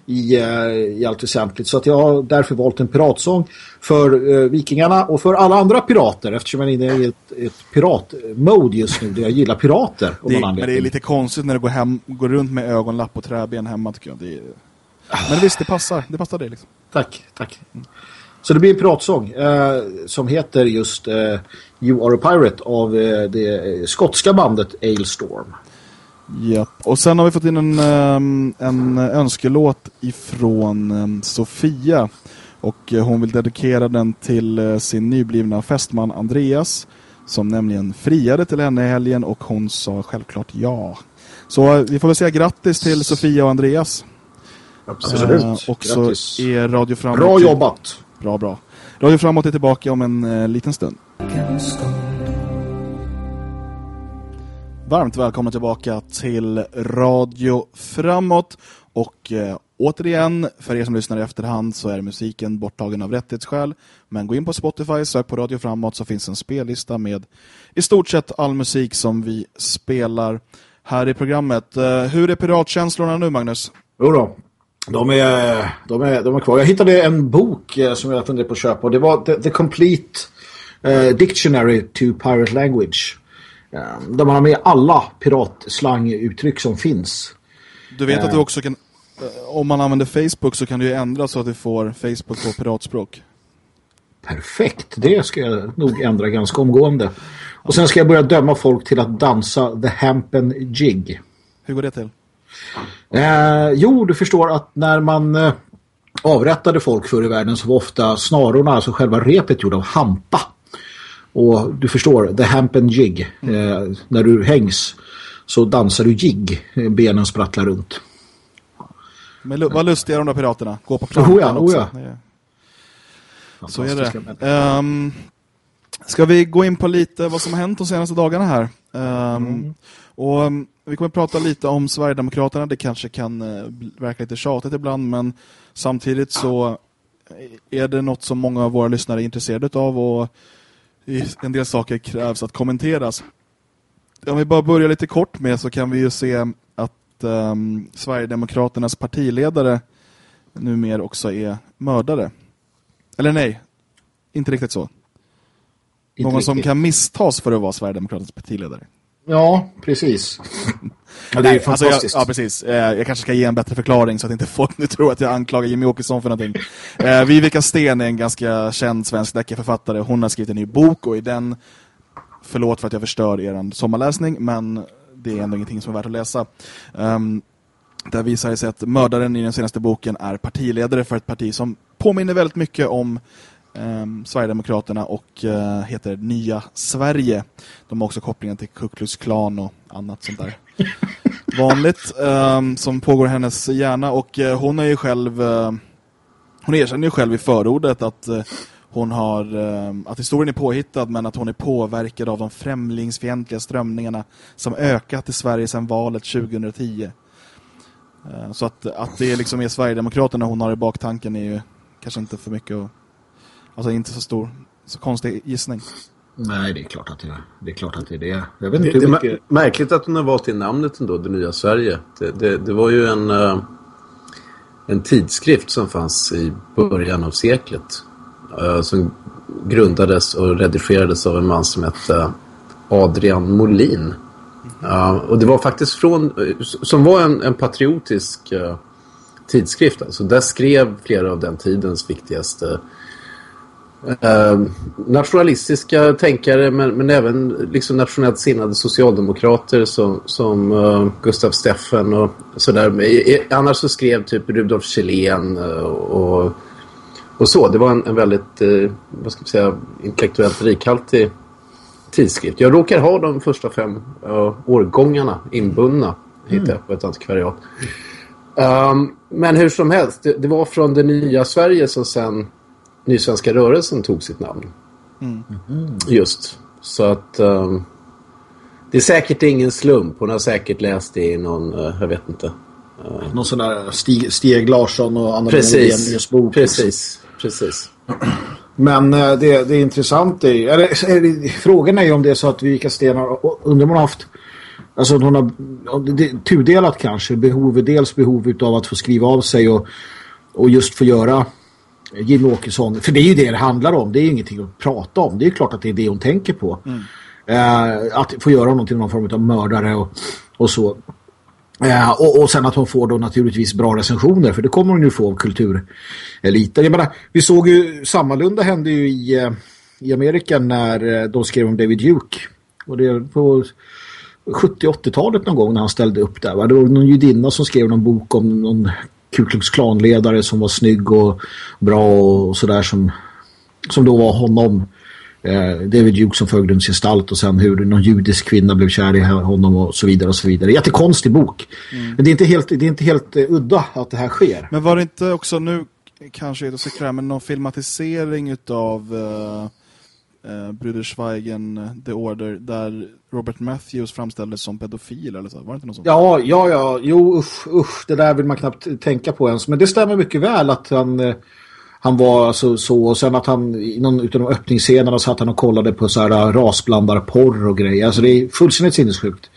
i, eh, i allt väsentligt. Så att jag har därför valt en piratsång för uh, vikingarna och för alla andra pirater eftersom jag är inne i ett, ett piratmode just nu där jag gillar pirater. Det, men det är lite konstigt när du går, hem, går runt med ögonlapp och träben hemma tycker jag. Det är... Men visst, det passar. Det passar dig liksom. Tack, tack. Mm. Så det blir en piratsång eh, som heter just eh, You Are A Pirate av eh, det skotska bandet Ailstorm. Japp. Och sen har vi fått in en, ehm, en önskelåt ifrån ehm, Sofia. Och eh, hon vill dedikera den till eh, sin nyblivna fästman Andreas. Som nämligen friade till henne i helgen och hon sa självklart ja. Så eh, vi får väl säga grattis till Sofia och Andreas. Absolut. Uh, och så är Radio Framåt... Bra jobbat! Bra, bra. Radio Framåt är tillbaka om en eh, liten stund. Varmt välkomna tillbaka till Radio Framåt och eh, återigen, för er som lyssnar i efterhand så är musiken borttagen av rättighetsskäl. Men gå in på Spotify, sök på Radio Framåt så finns en spellista med i stort sett all musik som vi spelar här i programmet. Eh, hur är piratkänslorna nu Magnus? Jo då. De är, de, är, de är kvar. Jag hittade en bok eh, som jag funderade på att köpa och det var The, The Complete uh, Dictionary to Pirate Language. Ehm, där man har med alla piratslanguttryck som finns. Du vet att du ehm. också kan, eh, om man använder Facebook så kan du ju ändra så att du får Facebook på piratspråk. Perfekt, det ska jag nog ändra ganska omgående. Och sen ska jag börja döma folk till att dansa The Hampen Jig. Hur går det till? Eh, jo, du förstår att när man eh, avrättade folk förr i världen så var ofta snarorna, alltså själva repet gjorda av hampa. Och du förstår, the hampen jig. Eh, när du hängs så dansar du jig. Benen sprattlar runt. Men vad lustiga de där piraterna. Gå på plankan oh ja, oh ja. Så är det. Um, ska vi gå in på lite vad som har hänt de senaste dagarna här? Um, mm. Och um, vi kommer att prata lite om Sverigedemokraterna. Det kanske kan uh, verka lite tjatigt ibland, men samtidigt så är det något som många av våra lyssnare är intresserade av och en del saker krävs att kommenteras. Om vi bara börjar lite kort med så kan vi ju se att um, Sverigedemokraternas partiledare numera också är mördare. Eller nej, inte riktigt så. Inte Någon riktigt. som kan misstas för att vara Sverigedemokraternas partiledare. Ja, precis. Ja, det är Nej, fantastiskt. Alltså jag, ja, precis. Eh, jag kanske ska ge en bättre förklaring så att inte (laughs) folk nu tror att jag anklagar Jimmy Åkesson för någonting. Eh, Vivica Sten är en ganska känd svensk deckarförfattare. Hon har skrivit en ny bok och i den, förlåt för att jag förstör er sommarläsning, men det är ändå ingenting som är värt att läsa. Um, där visar det sig att mördaren i den senaste boken är partiledare för ett parti som påminner väldigt mycket om eh, Sverigedemokraterna och eh, heter Nya Sverige. De har också kopplingen till Ku Klux Klan och annat sånt där. (laughs) Vanligt eh, som pågår i hennes hjärna och eh, hon är ju själv eh, hon erkänner ju själv i förordet att eh, hon har att historien är påhittad men att hon är påverkad av de främlingsfientliga strömningarna som ökat i Sverige sedan valet 2010. Så att, att det liksom är Sverigedemokraterna hon har i baktanken är ju kanske inte för mycket att Alltså inte så stor, så konstig gissning. Nej, det är klart att det är det. är klart att det är det. Jag vet inte det, mycket... är märkligt att hon har valt till namnet ändå, Det nya Sverige. Det, det, det var ju en, uh, en tidskrift som fanns i början av seklet. Uh, som grundades och redigerades av en man som hette Adrian Molin. Och det var faktiskt från, som var en, en patriotisk tidskrift. Alltså där skrev flera av den tidens viktigaste eh, nationalistiska tänkare men, men även liksom nationellt sinnade socialdemokrater som, som uh, Gustav Steffen och sådär. Annars så skrev typ Rudolf Kjellén uh, och, och så. Det var en, en väldigt, uh, vad ska säga, intellektuellt rikhaltig tidskrift. Jag råkar ha de första fem årgångarna inbundna mm. på ett antikvariat. Um, men hur som helst, det, det, var från det nya Sverige som sen Nysvenska rörelsen tog sitt namn. Mm. Just. Så att um, det är säkert ingen slump. Hon har säkert läst det i någon, uh, jag vet inte. Uh, någon sån där Stig, Steg Larsson och Anna Precis, bok. Precis, precis. Men uh, det, det är intressant. Är, är, är, frågan är ju om det är så att Vika Stenar, undrar man har haft Alltså hon har det, tudelat kanske behov, dels behov av att få skriva av sig och, och just få göra Jimmy Åkesson. För det är ju det det handlar om. Det är ju ingenting att prata om. Det är klart att det är det hon tänker på. Mm. Uh, att få göra honom till någon form av mördare och, och så. Uh, och, och sen att hon får då naturligtvis bra recensioner. För det kommer hon ju få av kultureliten. Jag menar, vi såg ju, sammalunda hände ju i, uh, i Amerika när de skrev om David Duke. Och det på 70-80-talet någon gång när han ställde upp där. Va? Det var någon judinna som skrev någon bok om någon Ku Klux Klan-ledare som var snygg och bra och sådär som, som då var honom. Eh, David Duke som förgrundsgestalt och sen hur någon judisk kvinna blev kär i honom och så vidare och så vidare. Jättekonstig bok. Mm. Men det är inte helt, det är inte helt uh, udda att det här sker. Men var det inte också nu kanske är det så men någon filmatisering utav uh eh, Bruder Schweigen The Order där Robert Matthews framställdes som pedofil eller så. Var det inte något sånt? Ja, ja, ja. Jo, usch, usch. Det där vill man knappt tänka på ens. Men det stämmer mycket väl att han, eh, han var alltså så. Och sen att han i någon utav de öppningsscenerna satt han och kollade på så här eh, rasblandarporr och grejer. Alltså det är fullständigt sinnessjukt.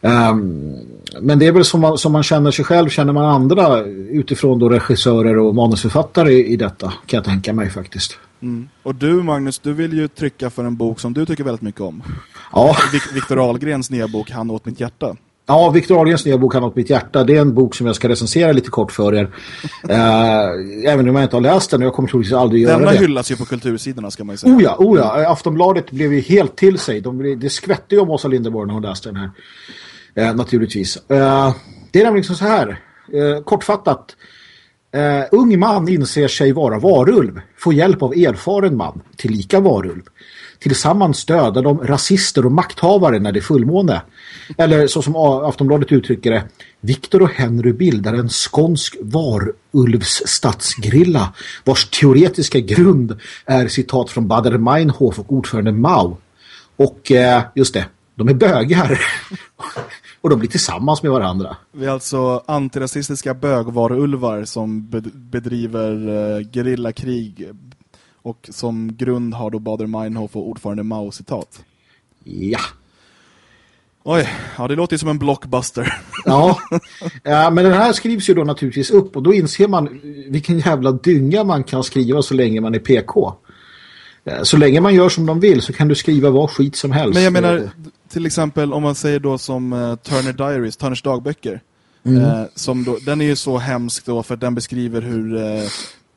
Um, men det är väl som man, som man känner sig själv, känner man andra utifrån då regissörer och manusförfattare i, i detta, kan jag tänka mig faktiskt. Mm. Och du Magnus, du vill ju trycka för en bok som du tycker väldigt mycket om. Ja. Viktor Ahlgrens nya bok Han åt mitt hjärta. Ja, Viktor Ahlgrens nya bok Han åt mitt hjärta. Det är en bok som jag ska recensera lite kort för er. uh, (laughs) även om jag inte har läst den och jag kommer troligtvis aldrig göra Denna det. Denna hyllas ju på kultursidorna ska man ju säga. Oh ja, oh. Aftonbladet blev ju helt till sig. De, det skvätte ju om Åsa Linderborg när hon läste den här. Uh, naturligtvis. Uh, det är nämligen så här. kortfattat. Uh, ung man inser sig vara varulv, får hjälp av erfaren man, tillika varulv. Tillsammans stöder de rasister och makthavare när det är fullmåne. Eller så som Aftonbladet uttrycker det, Viktor och Henry bildar en skånsk varulvsstadsgrilla vars teoretiska grund är citat från Bader Meinhof och ordförande Mao. Och uh, just det, de är bögar och de blir tillsammans med varandra. Vi är alltså antirasistiska bögvarulvar som bedriver uh, gerillakrig och som grund har då Bader Meinhof och ordförande Mao citat. Ja. Oj, ja det låter ju som en blockbuster. (laughs) ja. (laughs) ja, men den här skrivs ju då naturligtvis upp och då inser man vilken jävla dynga man kan skriva så länge man är PK. Så länge man gör som de vill så kan du skriva vad skit som helst. Men jag menar, till exempel om man säger då som uh, Turner Diaries, Turners dagböcker. Mm. Uh, som då, den är ju så hemsk då för att den beskriver hur uh,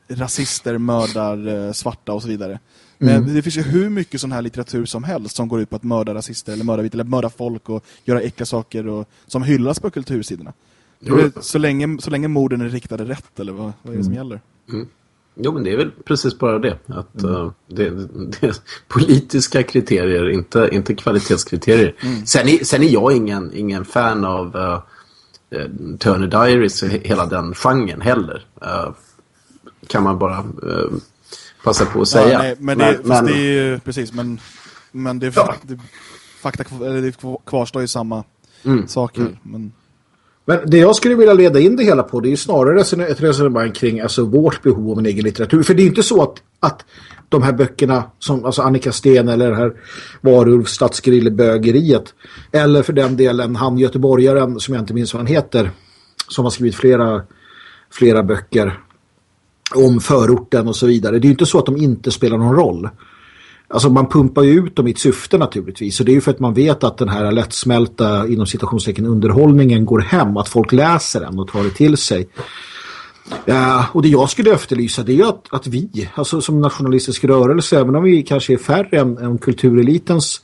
rasister mördar svarta och så vidare. Men mm. det finns ju hur mycket sån här litteratur som helst som går ut på att mörda rasister eller mörda vita eller mörda folk och göra äckliga saker och, som hyllas på kultursidorna. Mm. Så, länge, så länge morden är riktade rätt eller vad, vad är det som mm. gäller? Mm. Jo, men det är väl precis bara det. Att mm. uh, det, det, (laughs) politiska kriterier, inte, inte kvalitetskriterier. Mm. Sen, är, sen är jag ingen, ingen fan av uh, Turner Diaries, hela den genren heller. Uh, kan man bara passa på att säga. Ja, nej, men, det, men, det är ju precis, men, men det, ja. det, fakta, det kvarstår ju samma mm. saker. Mm. Men... Men det jag skulle vilja leda in det hela på det är ju snarare ett resonemang kring alltså, vårt behov av en egen litteratur. För det är inte så att, att de här böckerna som alltså Annika Sten eller det här Varulv Stadsgrillebögeriet eller för den delen han göteborgaren som jag inte minns vad han heter som har skrivit flera, flera böcker om förorten och så vidare. Det är ju inte så att de inte spelar någon roll. Alltså man pumpar ju ut dem i ett syfte naturligtvis. Och det är ju för att man vet att den här lättsmälta inom citationstecken underhållningen går hem. Att folk läser den och tar det till sig. Ja, och det jag skulle efterlysa det är ju att, att vi, alltså som nationalistisk rörelse, även om vi kanske är färre än, än kulturelitens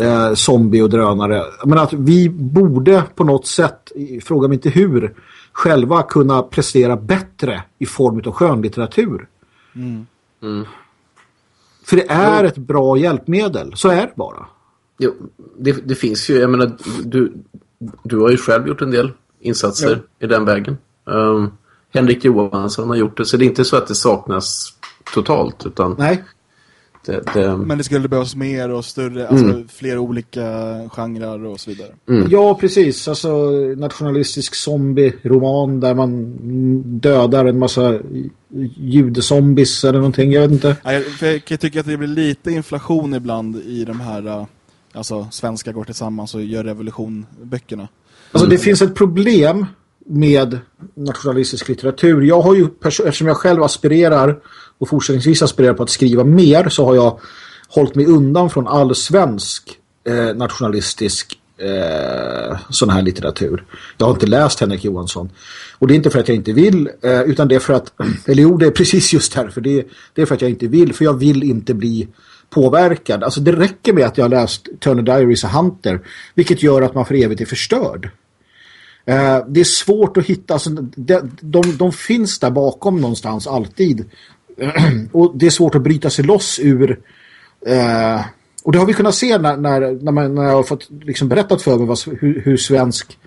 eh, zombie och drönare, men att vi borde på något sätt, fråga mig inte hur, själva kunna prestera bättre i form av skönlitteratur. Mm. Mm. För det är jo. ett bra hjälpmedel. Så är det bara. Jo, det, det finns ju, jag menar, du, du har ju själv gjort en del insatser ja. i den vägen. Um, Henrik Johansson har gjort det, så det är inte så att det saknas totalt. Utan Nej. Det, det... Men det skulle behövas mer och större, alltså mm. fler olika genrer och så vidare. Mm. Ja, precis. Alltså nationalistisk zombie-roman där man dödar en massa judezombies eller någonting, jag vet inte. jag, jag tycker att det blir lite inflation ibland i de här, äh, alltså svenska går tillsammans och gör revolution-böckerna. Alltså det finns ett problem med nationalistisk litteratur. Jag har ju, eftersom jag själv aspirerar och fortsättningsvis aspirerar på att skriva mer så har jag hållit mig undan från all svensk eh, nationalistisk eh, sån här litteratur. Jag har inte läst Henrik Johansson. Och det är inte för att jag inte vill, eh, utan det är för att, (clears throat) eller jo det är precis just därför, det, det är för att jag inte vill, för jag vill inte bli påverkad. Alltså det räcker med att jag har läst Turner Diaries och Hunter, vilket gör att man för evigt är förstörd. Eh, det är svårt att hitta, alltså, de, de, de finns där bakom någonstans alltid. (clears throat) och det är svårt att bryta sig loss ur eh, och det har vi kunnat se när, när, när, man, när jag har fått liksom berättat för mig vad, hur, hur svensk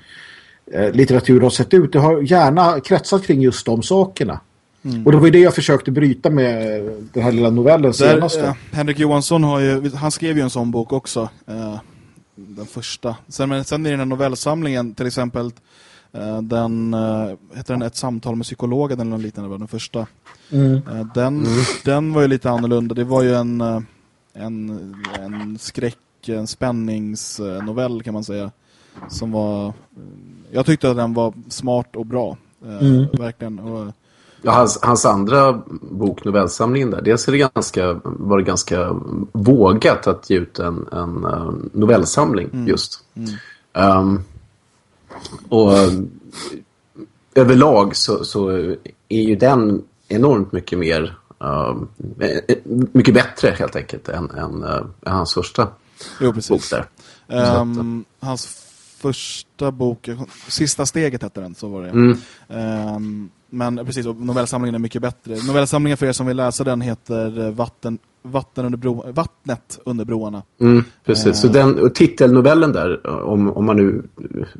eh, litteratur har sett ut. Det har gärna kretsat kring just de sakerna. Mm. Och det var ju det jag försökte bryta med den här lilla novellen Där, senaste. Eh, Henrik Johansson har ju, han skrev ju en sån bok också. Eh, den första. Sen, men, sen i den här novellsamlingen till exempel den eh, heter den Ett samtal med psykologen eller något liknande var den första. Mm. Eh, den, mm. den var ju lite annorlunda. Det var ju en, eh, en, en skräck, en spänningsnovell kan man säga. Som var, eh, jag tyckte att den var smart och bra. Mm. Verkligen. Och, Ja, hans, hans andra bok, novellsamlingen där, dels är det ganska, var det ganska vågat att ge ut en, en novellsamling mm. just. Mm. Um, och överlag så, så, är ju den enormt mycket mer uh, mycket bättre helt enkelt än, än, uh, hans första jo, bok där. Um, hans första bok, Sista steget hette den, så var det. Mm. Um, men precis, novellsamlingen är mycket bättre. Novellsamlingen för er som vill läsa den heter Vatten, vatten under bro, Vattnet under broarna. Mm, precis, uh, så den titelnovellen där, om, om man nu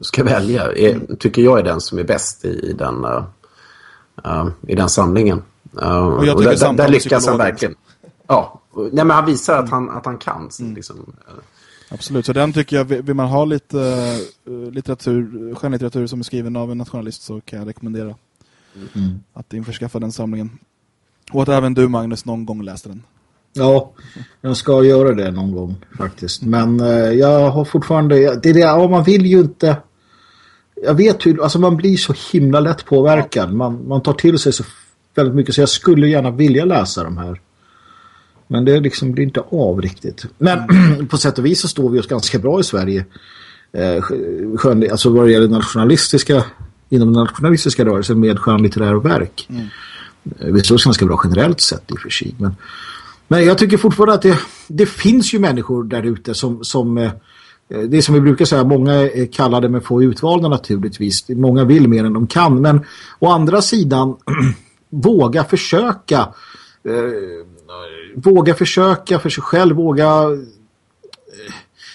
ska välja, är, mm. tycker jag är den som är bäst i, i den, uh, i den samlingen. Uh, och, och där, där lyckas han verkligen. Ja, nej, men han visar att han, att han kan. Mm. Liksom, Absolut, så den tycker jag, vill man ha lite uh, litteratur, skönlitteratur som är skriven av en nationalist så kan jag rekommendera mm. att införskaffa den samlingen. Och att även du Magnus någon gång läste den. Ja, jag ska göra det någon gång faktiskt. Men eh, jag har fortfarande, det är det, ja, man vill ju inte jag vet hur, alltså man blir så himla lätt påverkad. Man, man tar till sig så väldigt mycket så jag skulle gärna vilja läsa de här. Men det liksom blir inte av riktigt. Men mm. (clears throat) på sätt och vis så står vi oss ganska bra i Sverige. Eh, skön, alltså vad det gäller nationalistiska inom den nationalistiska rörelsen med skönlitterära verk. Mm. Eh, vi står oss ganska bra generellt sett i och för sig. Men, men jag tycker fortfarande att det, det finns ju människor där ute som, som eh, det är som vi brukar säga, många är kallade med få utvalda naturligtvis. Många vill mer än de kan. Men å andra sidan (clears throat) våga försöka eh, våga försöka för sig själv, våga eh,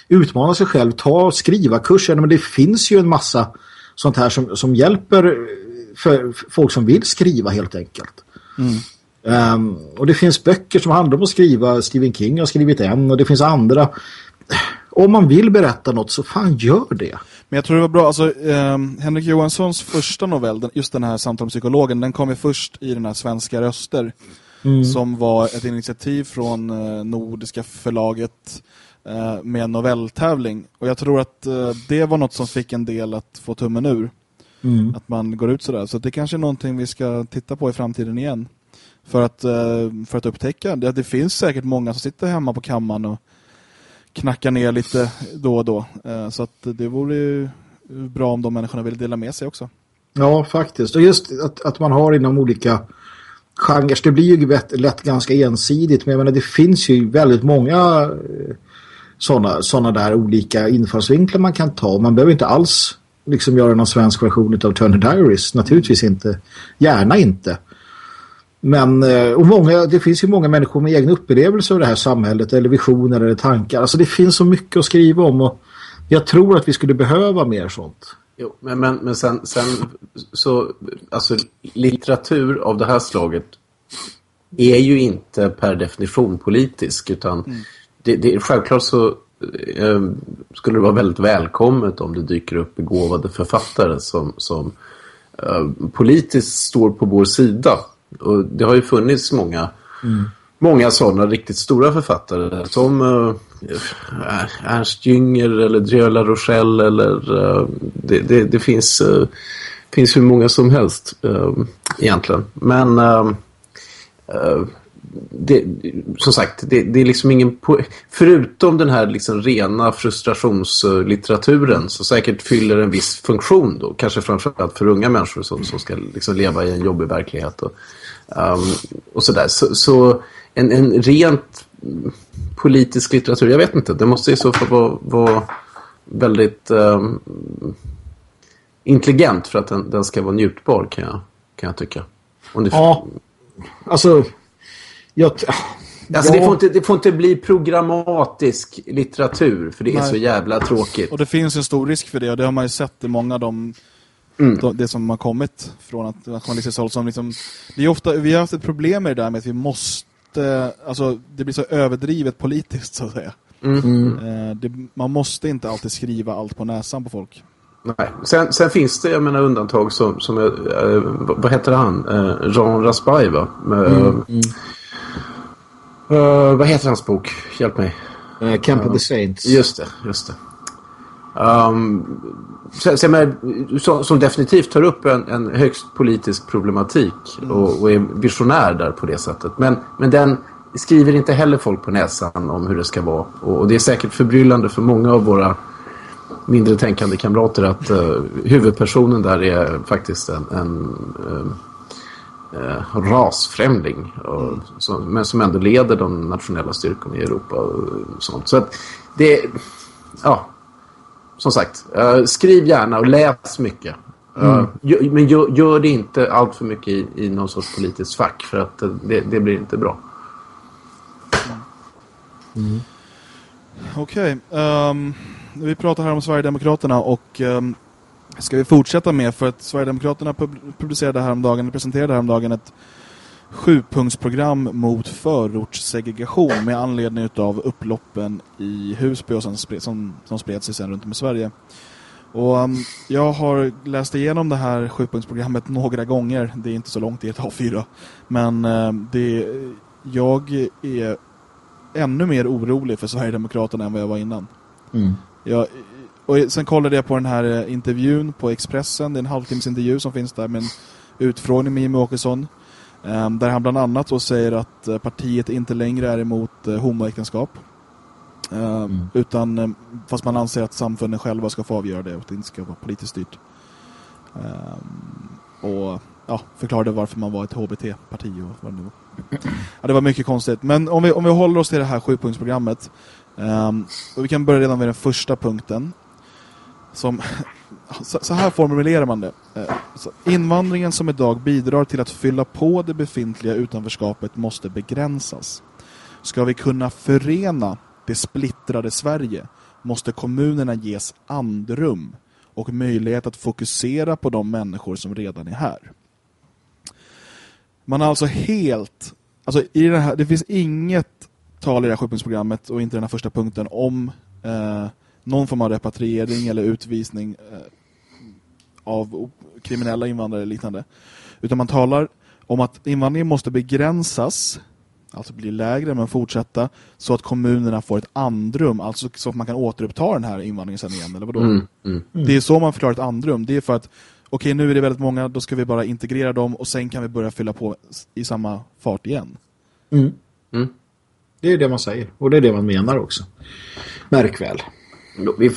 utmana sig själv, ta skriva kurser. Men det finns ju en massa sånt här som, som hjälper för folk som vill skriva helt enkelt. Mm. Um, och det finns böcker som handlar om att skriva. Stephen King har skrivit en och det finns andra. Om man vill berätta något så fan gör det. Men jag tror det var bra, alltså eh, Henrik Johanssons första novell, just den här Samtalspsykologen, den kom ju först i den här Svenska röster. Mm. Som var ett initiativ från eh, Nordiska förlaget eh, med en novelltävling. Och jag tror att eh, det var något som fick en del att få tummen ur. Mm. Att man går ut sådär. Så det kanske är någonting vi ska titta på i framtiden igen. För att, eh, för att upptäcka. Det, det finns säkert många som sitter hemma på kammaren och knackar ner lite då och då. Så att det vore ju bra om de människorna vill dela med sig också. Ja, faktiskt. Och just att, att man har inom olika genrer, det blir ju lätt, lätt ganska ensidigt. Men jag menar, det finns ju väldigt många sådana såna där olika infallsvinklar man kan ta. Man behöver inte alls liksom göra någon svensk version av Turner Diaries. Naturligtvis inte. Gärna inte. Men eh, och många, det finns ju många människor med egna upplevelser av det här samhället eller visioner eller tankar. Alltså det finns så mycket att skriva om och jag tror att vi skulle behöva mer sånt. Jo, men, men, men sen, sen så alltså litteratur av det här slaget är ju inte per definition politisk utan mm. Det, det, självklart så eh, skulle det vara väldigt välkommet om det dyker upp begåvade författare som, som eh, politiskt står på vår sida och det har ju funnits många, mm. många sådana riktigt stora författare som uh, Ernst Jünger eller Driola Rochelle eller uh, det, det, det, finns, uh, finns hur många som helst egentligen. Men det, som sagt, det, det, är liksom ingen... Förutom den här liksom rena frustrationslitteraturen så säkert fyller en viss funktion då. Kanske framförallt för unga människor som, som ska liksom leva i en jobbig verklighet. Och, um, och sådär. Så, så en, en rent politisk litteratur, jag vet inte. Det måste i så fall vara, vara väldigt um, intelligent för att den, den, ska vara njutbar kan jag, kan jag tycka. ja, alltså jag, Alltså ja. det, får inte, det får inte bli programmatisk litteratur för det är Nej. så jävla tråkigt. Och det finns en stor risk för det och det har man ju sett i många av de, mm. de det som har kommit från att nationalistiskt håll som liksom, det är ofta, vi har haft ett problem med det där med att vi måste, alltså det blir så överdrivet politiskt så att säga. Mm. mm. Eh, det, man måste inte alltid skriva allt på näsan på folk. Nej. Sen, sen finns det jag menar, undantag som, som äh, vad heter han? Äh, Jean Raspail va? Med, mm, mm. Uh, vad heter hans bok? Hjälp mig. Uh, Camp of the Saints. Just det, just det. Um, så, så, men, som, som, definitivt tar upp en, en högst politisk problematik mm. och, och, är visionär där på det sättet. Men, men den skriver inte heller folk på näsan om hur det ska vara. Och, och det är säkert förbryllande för många av våra mindre tänkande kamrater att uh, huvudpersonen där är faktiskt en, en uh, uh, rasfrämling och, som, men som ändå leder de nationella styrkorna i Europa och sånt. Så att det ja som sagt, uh, skriv gärna och läs mycket. Mm. Gör, men gör, gör, det inte allt för mycket i, i någon sorts politiskt fack för att det, det blir inte bra. Mm. Okej. Okay, um ehm, vi pratar här om Sverigedemokraterna och um, ska vi fortsätta med för att Sverigedemokraterna publicerade häromdagen, presenterade häromdagen ett sjupunktsprogram mot förortssegregation med anledning av upploppen i Husby och som, spred, som, som spred sig sen runt om i Sverige. Och um, jag har läst igenom det här sjupunktsprogrammet några gånger. Det är inte så långt, i ett A4. Men uh, det, jag är ännu mer orolig för Sverigedemokraterna än vad jag var innan. Mm. Jag, och sen kollade jag på den här eh, intervjun på Expressen. Det är en halvtimmes intervju som finns där med en utfrågning med Jimmie Åkesson. Um, där han bland annat då säger att uh, partiet inte längre är emot uh, homoäktenskap. Uh, mm. Utan, fast man anser att samfunden själva ska få avgöra det och att det inte ska vara politiskt styrt. Um, och ja, förklarade varför man var ett HBT-parti och vad det nu var. Ja, det var mycket konstigt. Men om vi, om vi håller oss till det här sjupunktsprogrammet Um, och vi kan börja redan med den första punkten. Som, så, här formulerar man det. Eh, invandringen som idag bidrar till att fylla på det befintliga utanförskapet måste begränsas. Ska vi kunna förena det splittrade Sverige måste kommunerna ges andrum och möjlighet att fokusera på de människor som redan är här. Man har alltså helt... Alltså i det, här, det finns inget tal i det här sjupunktsprogrammet och inte den här första punkten om eh, någon form av repatriering eller utvisning eh, av kriminella invandrare eller liknande. Utan man talar om att invandringen måste begränsas alltså bli lägre men fortsätta så att kommunerna får ett andrum, alltså så att man kan återuppta den här invandringen sen igen, eller vadå? Mm, mm, mm. Det är så man förklarar ett andrum, det är för att okej nu är det väldigt många, då ska vi bara integrera dem och sen kan vi börja fylla på i samma fart igen. Mm. Mm. Det är det man säger, och det är det man menar också. Märk väl. Vi,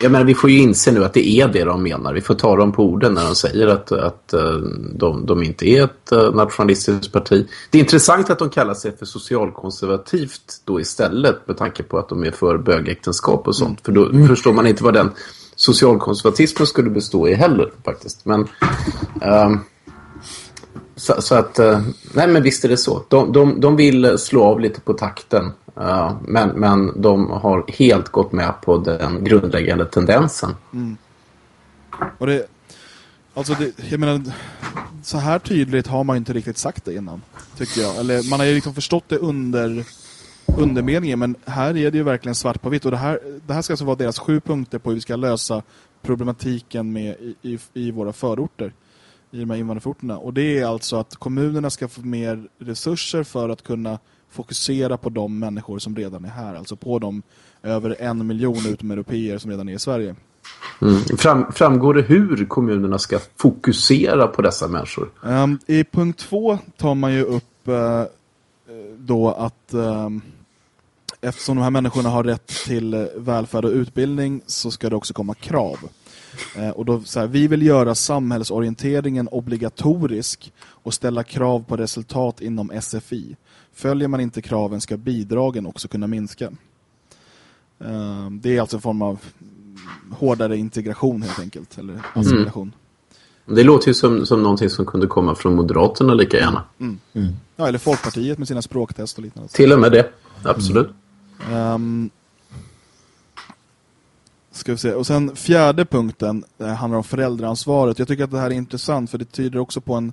jag menar, vi får ju inse nu att det är det de menar. Vi får ta dem på orden när de säger att, att eh, de, de inte är ett eh, nationalistiskt parti. Det är intressant att de kallar sig för socialkonservativt då istället med tanke på att de är för bögäktenskap och sånt. För då mm. förstår man inte vad den socialkonservatismen skulle bestå i heller faktiskt. Men... Um, så, så, att, eh, nej men visst är det så. De, de, de vill slå av lite på takten. Uh, men, men de har helt gått med på den grundläggande tendensen. Mm. Och det, alltså det, jag menar, så här tydligt har man inte riktigt sagt det innan, tycker jag. Eller man har ju liksom förstått det under undermeningen, men här är det ju verkligen svart på vitt. Och det här, det här ska alltså vara deras sju punkter på hur vi ska lösa problematiken med i, i, i våra förorter i de här invandrarförorterna. Och det är alltså att kommunerna ska få mer resurser för att kunna fokusera på de människor som redan är här. Alltså på de över en miljon utomeuropeer som redan är i Sverige. Mm. Fram, framgår det hur kommunerna ska fokusera på dessa människor? Um, I punkt två tar man ju upp uh, då att um, eftersom de här människorna har rätt till välfärd och utbildning så ska det också komma krav. Eh, och då så här, vi vill göra samhällsorienteringen obligatorisk och ställa krav på resultat inom SFI. Följer man inte kraven ska bidragen också kunna minska. Eh, det är alltså en form av hårdare integration helt enkelt, eller assimilation. Mm. Det låter ju som, som någonting som kunde komma från Moderaterna lika gärna. Mm. Mm. Ja, eller Folkpartiet med sina språktest och liknande. Till och med det, absolut. Um, Ska vi se. Och sen fjärde punkten eh, handlar om föräldraansvaret. Jag tycker att det här är intressant för det tyder också på en,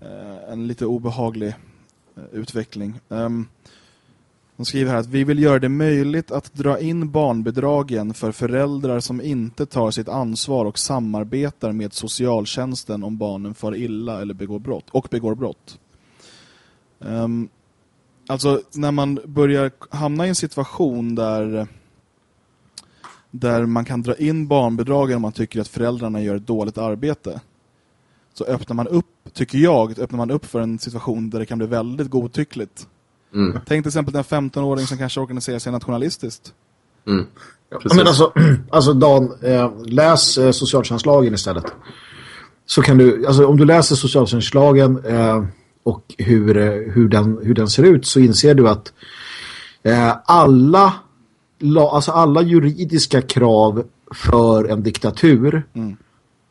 eh, en lite obehaglig eh, Eh, utveckling. Ehm, um, de skriver här att vi vill göra det möjligt att dra in barnbidragen för föräldrar som inte tar sitt ansvar och samarbetar med socialtjänsten om barnen far illa eller begår brott och begår brott. Um, alltså när man börjar hamna i en situation där där man kan dra in barnbidragen om man tycker att föräldrarna gör ett dåligt arbete så öppnar man upp, tycker jag, öppnar man upp för en situation där det kan bli väldigt godtyckligt. Mm. Tänk till exempel en 15-åring som kanske organiserar sig nationalistiskt. Mm. Ja, men alltså, (clears throat) alltså Dan, eh, läs eh, socialtjänstlagen istället. Så kan du, alltså om du läser socialtjänstlagen eh, och hur, eh, hur, den, hur den ser ut så inser du att eh, alla alltså alla juridiska krav för en diktatur mm.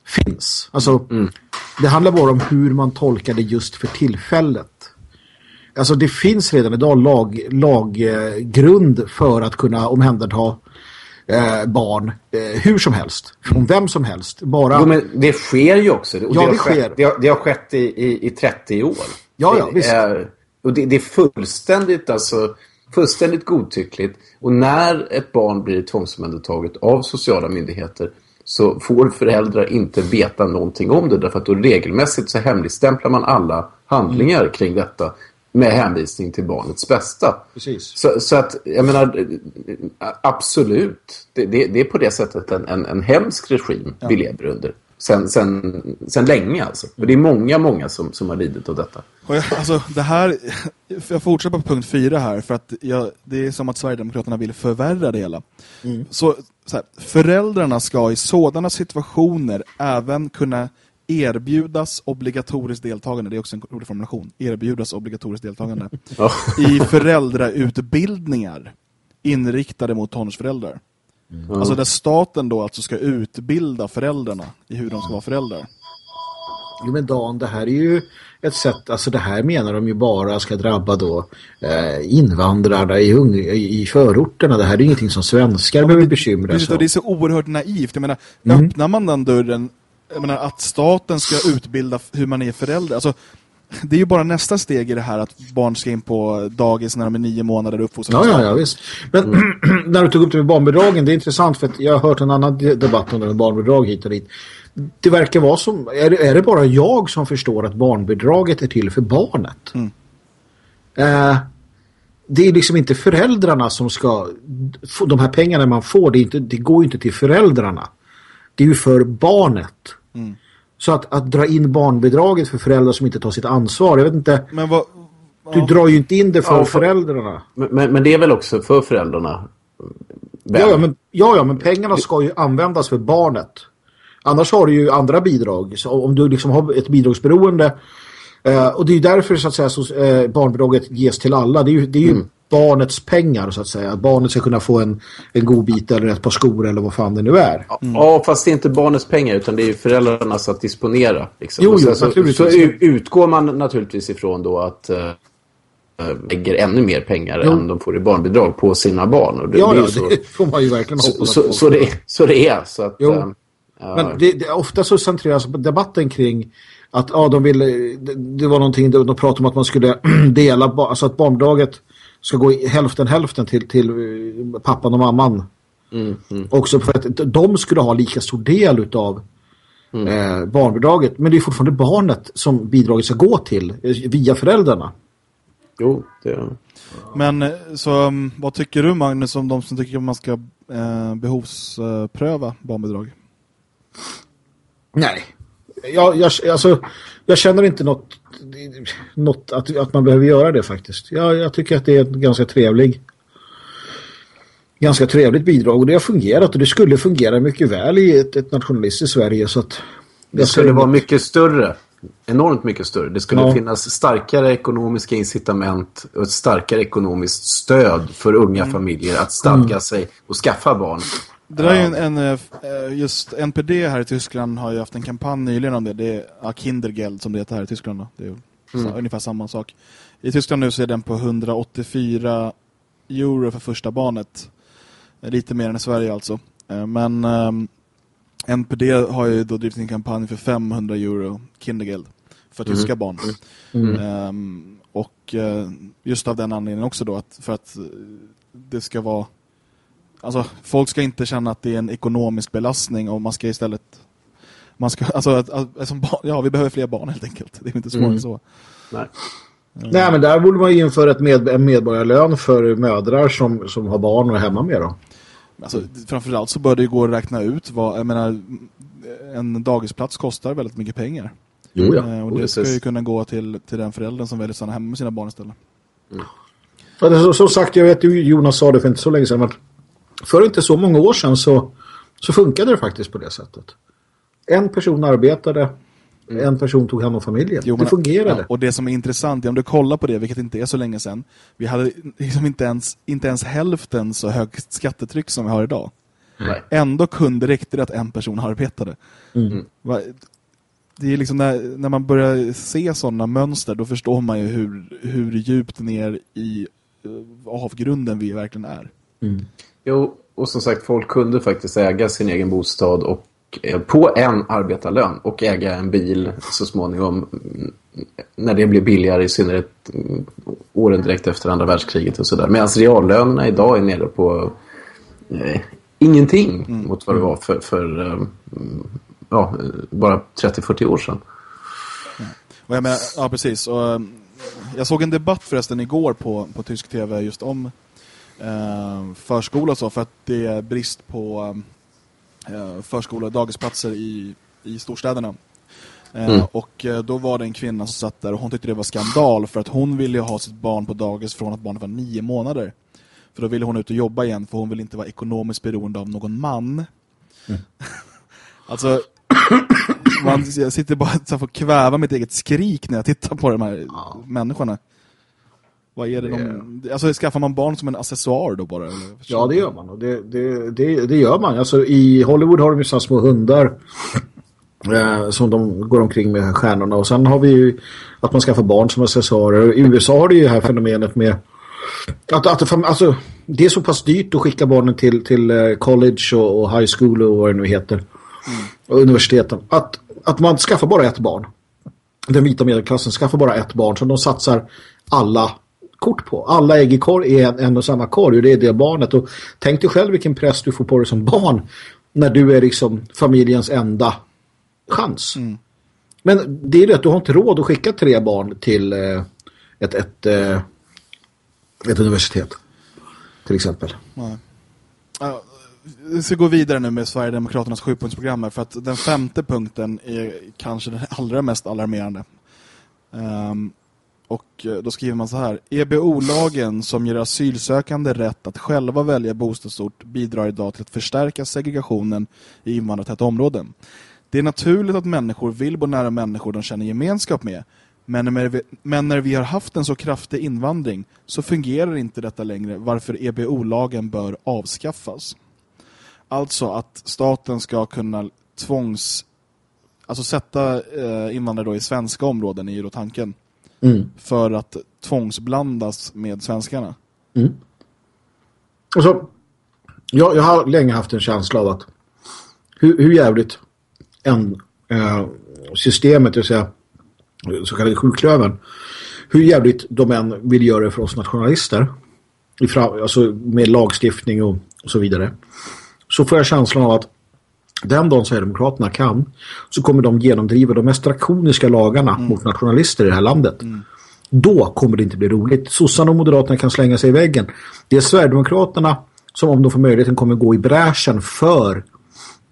finns. Alltså, mm. Det handlar bara om hur man tolkar det just för tillfället. Alltså det finns redan idag lag, laggrund för att kunna omhänderta eh, barn eh, hur som helst. Från vem som helst. Bara... Jo, men det sker ju också. Och ja, det, det sker. Skett, det, har, det har skett i, i, i 30 år. Ja, ja, visst. Och det, det, är fullständigt alltså fullständigt godtyckligt. Och när ett barn blir tvångsomhändertaget av sociala myndigheter så får föräldrar inte veta någonting om det. Därför att då regelmässigt så hemligstämplar man alla handlingar mm. kring detta med hänvisning till barnets bästa. Precis. Så, så att, jag menar, absolut. Det, det, det är på det sättet en, en, en hemsk regim ja. vi lever under sen, sen, sen länge alltså. För det är många, många som, som har lidit av detta. Alltså det här, jag fortsätter på punkt fyra här för att jag, det är som att Sverigedemokraterna vill förvärra det hela. Mm. Så, så här, föräldrarna ska i sådana situationer även kunna erbjudas obligatoriskt deltagande. Det är också en rolig formulation. Erbjudas obligatoriskt deltagande. (laughs) I föräldrautbildningar inriktade mot tonårsföräldrar. Mm. Alltså där staten då alltså ska utbilda föräldrarna i hur de ska vara föräldrar. Jo men Dan, det här är ju ett sätt, alltså det här menar de ju bara ska drabba då eh, invandrarna i, i förorterna. Det här är ju ingenting som svenskar ja, behöver bekymra sig om. Det är så oerhört naivt. Jag menar, mm. öppnar man den dörren, jag menar att staten ska utbilda hur man är förälder, alltså det är ju bara nästa steg i det här att barn ska in på dagis när de är nio månader uppfostras. Ja, ja, ja, visst. Men mm. (clears throat) när du tog upp det med barnbidragen, det är intressant för att jag har hört en annan debatt om det med barnbidrag hit och dit. Det verkar vara som, är det, är det bara jag som förstår att barnbidraget är till för barnet? Mm. Eh, det är liksom inte föräldrarna som ska, de här pengarna man får, det, inte, det går ju inte till föräldrarna. Det är ju för barnet. Mm. Så att, att dra in barnbidraget för föräldrar som inte tar sitt ansvar, jag vet inte. Men vad, du drar ju inte in det för, ja, för föräldrarna. Men, men, det är väl också för föräldrarna? Ja, ja, men, ja, ja, men pengarna ska ju användas för barnet. Annars har du ju andra bidrag. Så om du liksom har ett bidragsberoende eh, och det är ju därför så att säga så, eh, barnbidraget ges till alla. Det är ju, det är ju mm. barnets pengar så att säga. Att barnet ska kunna få en, en god bit eller ett par skor eller vad fan det nu är. Mm. Ja, fast det är inte barnets pengar utan det är ju föräldrarnas att disponera. Liksom. Jo, jo, så, så, så utgår man naturligtvis ifrån då att... Uh, lägger ännu mer pengar jo. än de får i barnbidrag på sina barn. Och det, ja, det, så, det får man ju verkligen hoppas så, så, så, det, så det är. Så att, jo. Men det, det, ofta så centreras debatten kring att ja, de ville, det, det var någonting de, de pratade om att man skulle (clears throat) dela, alltså att barnbidraget ska gå i hälften hälften till, till eh, pappan och mamman. Mm, mm. Också för att de skulle ha lika stor del av mm. eh, barnbidraget. Men det är fortfarande barnet som bidraget ska gå till eh, via föräldrarna. Jo, det är Men eh, så um, vad tycker du Magnus om de som tycker att man ska eh, behovspröva barnbidrag? Nej. Jag, jag, alltså, jag känner inte något, något att, att man behöver göra det faktiskt. Jag, jag tycker att det är ganska trevlig ganska trevligt bidrag och det har fungerat och det skulle fungera mycket väl i ett, ett nationalistiskt Sverige så att det skulle vara mycket större enormt mycket större. Det skulle ja. finnas starkare ekonomiska incitament och ett starkare ekonomiskt stöd för unga mm. familjer att stadga mm. sig och skaffa barn. Det där är en, en, eh, just NPD här i Tyskland har ju haft en kampanj nyligen om det. Det är Kindergeld som det heter här i Tyskland. Då. Det är mm. ungefär samma sak. I Tyskland nu så är den på 184 euro för första barnet. Lite mer än i Sverige alltså. Eh, men um, ehm, NPD har ju då drivit en kampanj för 500 euro Kindergeld för mm. tyska barn. Mm. Um, och just av den anledningen också då att för att det ska vara alltså folk ska inte känna att det är en ekonomisk belastning och man ska istället man ska, alltså, att, att, att, ja, vi behöver fler barn helt enkelt. Det är inte svårare mm. så. Nej. Mm. Nej, men där borde man ju införa ett med, en medborgarlön för mödrar som, som har barn och är hemma med dem. Alltså, framförallt så bör det ju gå att räkna ut vad, jag menar, en dagisplats kostar väldigt mycket pengar. Jo, ja. Eh, och det ska ju kunna gå till, till den föräldern som väljer att stanna hemma med sina barn istället. Mm. Så sagt, jag vet ju Jonas sa det för inte så länge sedan, men för inte så många år sedan så, så funkade det faktiskt på det sättet. En person arbetade, mm. en person tog hand om familjen. Jo, det fungerade. Ja, och det som är intressant, om du kollar på det, vilket inte är så länge sedan, vi hade liksom inte ens, inte ens hälften så högt skattetryck som vi har idag. Nej. Ändå kunde räckte det att en person arbetade. Mm. Det är liksom när, när man börjar se sådana mönster, då förstår man ju hur, hur djupt ner i eh, avgrunden vi verkligen är. Mm. Jo, och som sagt, folk kunde faktiskt äga sin egen bostad och eh, på en arbetarlön och äga en bil så småningom när det blir billigare i synnerhet åren direkt efter andra världskriget och sådär. Medan reallönerna idag är nere på eh, ingenting mm. mot vad det var för, för eh, ja, bara 30-40 år sedan. Och jag menar, ja, precis. Och, eh, jag såg en debatt förresten igår på, på tysk tv just om eh, förskola så för att det är brist på eh, förskola dagisplatser i, i storstäderna. Eh, mm. Och eh, då var det en kvinna som satt där och hon tyckte det var skandal för att hon ville ha sitt barn på dagis från att barnet var nio månader. För då ville hon ut och jobba igen för hon vill inte vara ekonomiskt beroende av någon man. Mm. (laughs) alltså, man, jag sitter bara och får kväva mitt eget skrik när jag tittar på de här människorna. Vad är det de, alltså skaffar man barn som en accessoar då bara? Eller? Ja, det gör man. Och det, det, det, det, gör man. Alltså, I Hollywood har de ju sådana små hundar (laughs) Eh, som de går omkring med stjärnorna. Och sen har vi ju att man skaffar barn som accessoarer. I USA har du ju det här fenomenet med att, att alltså, det är så pass dyrt att skicka barnen till, till eh, college och, och high school och vad det nu heter. Mm. Och universiteten. Att, att man skaffar bara ett barn. Den vita medelklassen skaffar bara ett barn som de satsar alla kort på. Alla ägg i korg är en, en och samma korg och det är det barnet. Och tänk dig själv vilken press du får på dig som barn när du är liksom familjens enda chans. Mm. Men det är det att du har inte råd att skicka tre barn till eh, ett, ett, eh, ett universitet. Till exempel. Nej. Vi ska gå vidare nu med Sverigedemokraternas sjupunktsprogram för att den femte punkten är kanske den allra mest alarmerande. Um, och eh, då skriver man så här. EBO-lagen som ger asylsökande rätt att själva välja bostadsort bidrar idag till att förstärka segregationen i invandrartäta områden. Det är naturligt att människor vill bo nära människor de känner gemenskap med. Men när, vi, men när vi har haft en så kraftig invandring så fungerar inte detta längre varför EBO-lagen bör avskaffas. Alltså att staten ska kunna tvångs... Alltså sätta eh, invandrare då i svenska områden är ju då tanken. Mm. För att tvångsblandas med svenskarna. Mm. Alltså, jag, jag har länge haft en känsla av att hur, hur jävligt en, eh, systemet, det vill säga så kallade sjuklöven, hur jävligt de än vill göra det för oss nationalister, i fram, alltså med lagstiftning och, och, så vidare, så får jag känslan av att den dagen Sverigedemokraterna kan så kommer de genomdriva de mest drakoniska lagarna mm. mot nationalister i det här landet. Mm. Då kommer det inte bli roligt. Sossarna och Moderaterna kan slänga sig i väggen. Det är Sverigedemokraterna som om de får möjligheten kommer gå i bräschen för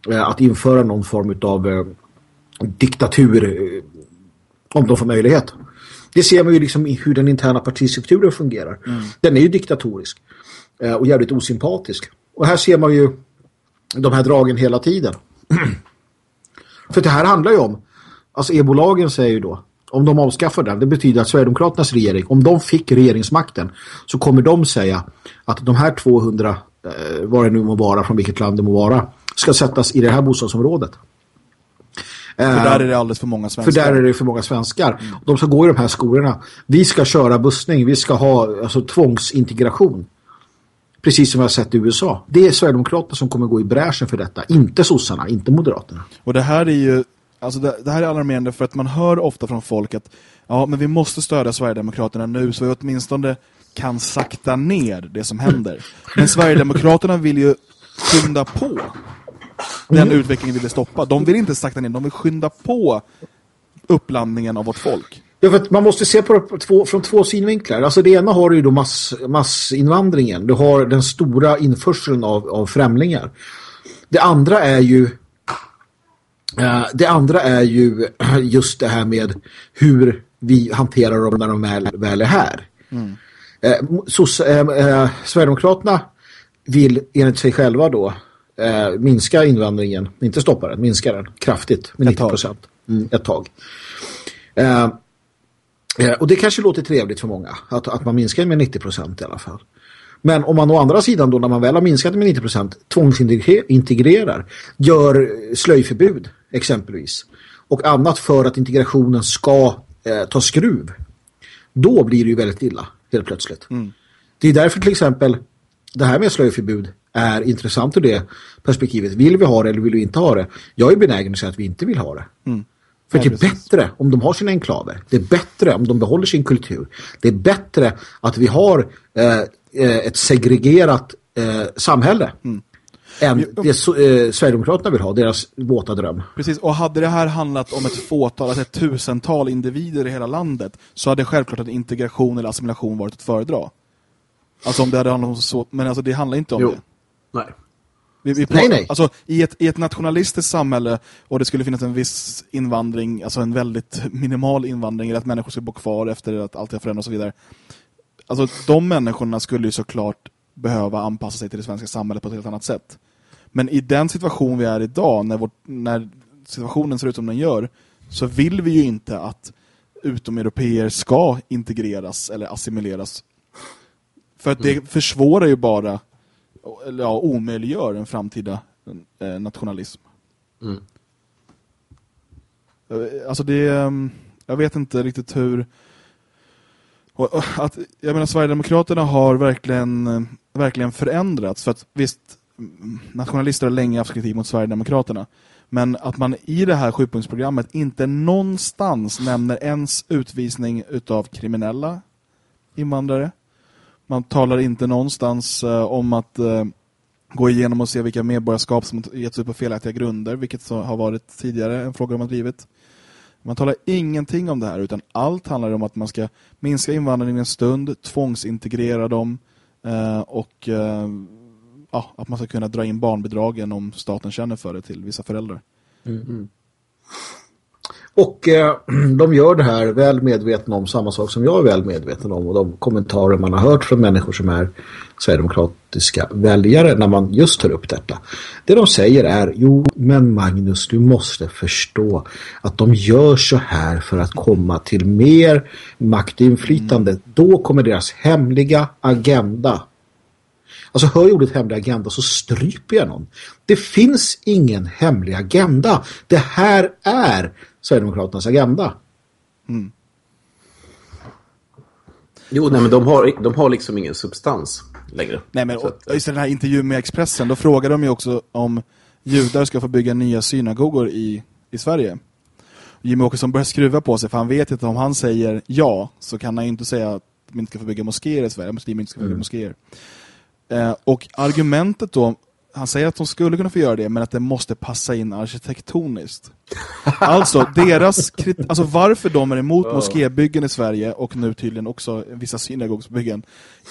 Eh, att införa någon form av eh, diktatur eh, om de får möjlighet. Det ser man ju liksom i hur den interna partistrukturen fungerar. Mm. Den är ju diktatorisk och jävligt osympatisk. Och här ser man ju de här dragen hela tiden. (clears throat) För det här handlar ju om, alltså ebolagen säger ju då, om de avskaffar den, det betyder att Sverigedemokraternas regering, om de fick regeringsmakten så kommer de säga att de här 200, eh, vad det nu må vara, från vilket land det må vara, ska sättas i det här bostadsområdet. För där är det alldeles för många svenskar. För där är det för många svenskar. Mm. De ska gå i de här skolorna. Vi ska köra bussning. Vi ska ha alltså, tvångsintegration. Precis som vi har sett i USA. Det är Sverigedemokraterna som kommer gå i bräschen för detta. Inte sossarna, inte moderaterna. Och det här är ju alltså det, det, här är alarmerande för att man hör ofta från folk att ja, men vi måste stödja Sverigedemokraterna nu så vi åtminstone kan sakta ner det som händer. Men Sverigedemokraterna vill ju skynda på den mm. utvecklingen vill stoppa. De vill inte sakta ner, de vill skynda på upplandningen av vårt folk. Ja, för man måste se på det två, från två synvinklar. Alltså det ena har du ju då mass, massinvandringen. Du har den stora införseln av, av främlingar. Det andra är ju uh, det andra är ju (clears throat) just det här med hur vi hanterar dem när de väl, väl är här. Mm. Uh, så, uh, Sverigedemokraterna vill enligt sig själva då eh, minska invandringen, inte stoppa den, minska den kraftigt med 90 procent mm, ett tag. Eh, och det kanske låter trevligt för många att, att man minskar med 90 procent i alla fall. Men om man å andra sidan då när man väl har minskat med 90 procent tvångsintegrerar, gör slöjförbud exempelvis och annat för att integrationen ska eh, ta skruv då blir det ju väldigt illa helt plötsligt. Mm. Det är därför till exempel det här med slöjförbud är intressant ur det perspektivet. Vill vi ha det eller vill vi inte ha det? Jag är benägen att säga att vi inte vill ha det. Mm. För det är bättre om de har sina enklaver. Det är bättre om de behåller sin kultur. Det är bättre att vi har eh, eh ett segregerat eh, samhälle. Mm. Än det eh, Sverigedemokraterna vill ha, deras våta dröm. Precis, och hade det här handlat om ett fåtal, alltså ett tusental individer i hela landet så hade självklart en integration eller assimilation varit att föredra. Alltså om det hade handlat om så, men alltså det handlar inte om jo. det. Nej. Vi, vi nej, nej. Alltså, i, ett, I ett nationalistiskt samhälle och det skulle finnas en viss invandring, alltså en väldigt minimal invandring, eller att människor ska bo kvar efter att allt har förändrats och så vidare. Alltså de människorna skulle ju såklart behöva anpassa sig till det svenska samhället på ett helt annat sätt. Men i den situation vi är idag, när, vårt, när situationen ser ut som den gör, så vill vi ju inte att utomeuropeer ska integreras eller assimileras. För att det mm. försvårar ju bara eller ja, omöjliggör en framtida eh, nationalism. Mm. Alltså det är, jag vet inte riktigt hur att, jag menar Sverigedemokraterna har verkligen verkligen förändrats för att visst nationalister har länge haft kritik mot Sverigedemokraterna men att man i det här sjupunktsprogrammet inte någonstans nämner ens utvisning utav kriminella invandrare. Man talar inte någonstans eh, om att eh, gå igenom och se vilka medborgarskap som getts ut på felaktiga grunder, vilket så har varit tidigare en fråga man drivit. Man talar ingenting om det här utan allt handlar om att man ska minska invandringen en stund, tvångsintegrera dem eh, och ja, att man ska kunna dra in barnbidragen om staten känner för det till vissa föräldrar. Mm. mm. Och eh, (clears throat) de gör det här väl medvetna om samma sak som jag är väl medveten om och de kommentarer man har hört från människor som är Sverigedemokratiska väljare när man just tar upp detta. Det de säger är, jo men Magnus du måste förstå att de gör så här för att komma till mer maktinflytande. Mm. Då kommer deras hemliga agenda Alltså hör jag ordet hemlig agenda så stryper jag någon. Det finns ingen hemlig agenda. Det här är Sverigedemokraternas agenda. Mm. Jo, nej, men de har, de har liksom ingen substans längre. Nej, men att, just den här intervjun med Expressen, då frågade de ju också om judar ska få bygga nya synagogor i, i Sverige. Jimmy Åkesson börjar skruva på sig för han vet att om han säger ja så kan han ju inte säga att de inte ska få bygga moskéer i Sverige, muslimer inte ska få bygga mm. moskéer. Eh, och argumentet då, han säger att de skulle kunna få göra det, men att det måste passa in arkitektoniskt. alltså, deras alltså varför de är emot oh. moskébyggen i Sverige och nu tydligen också vissa synagogsbyggen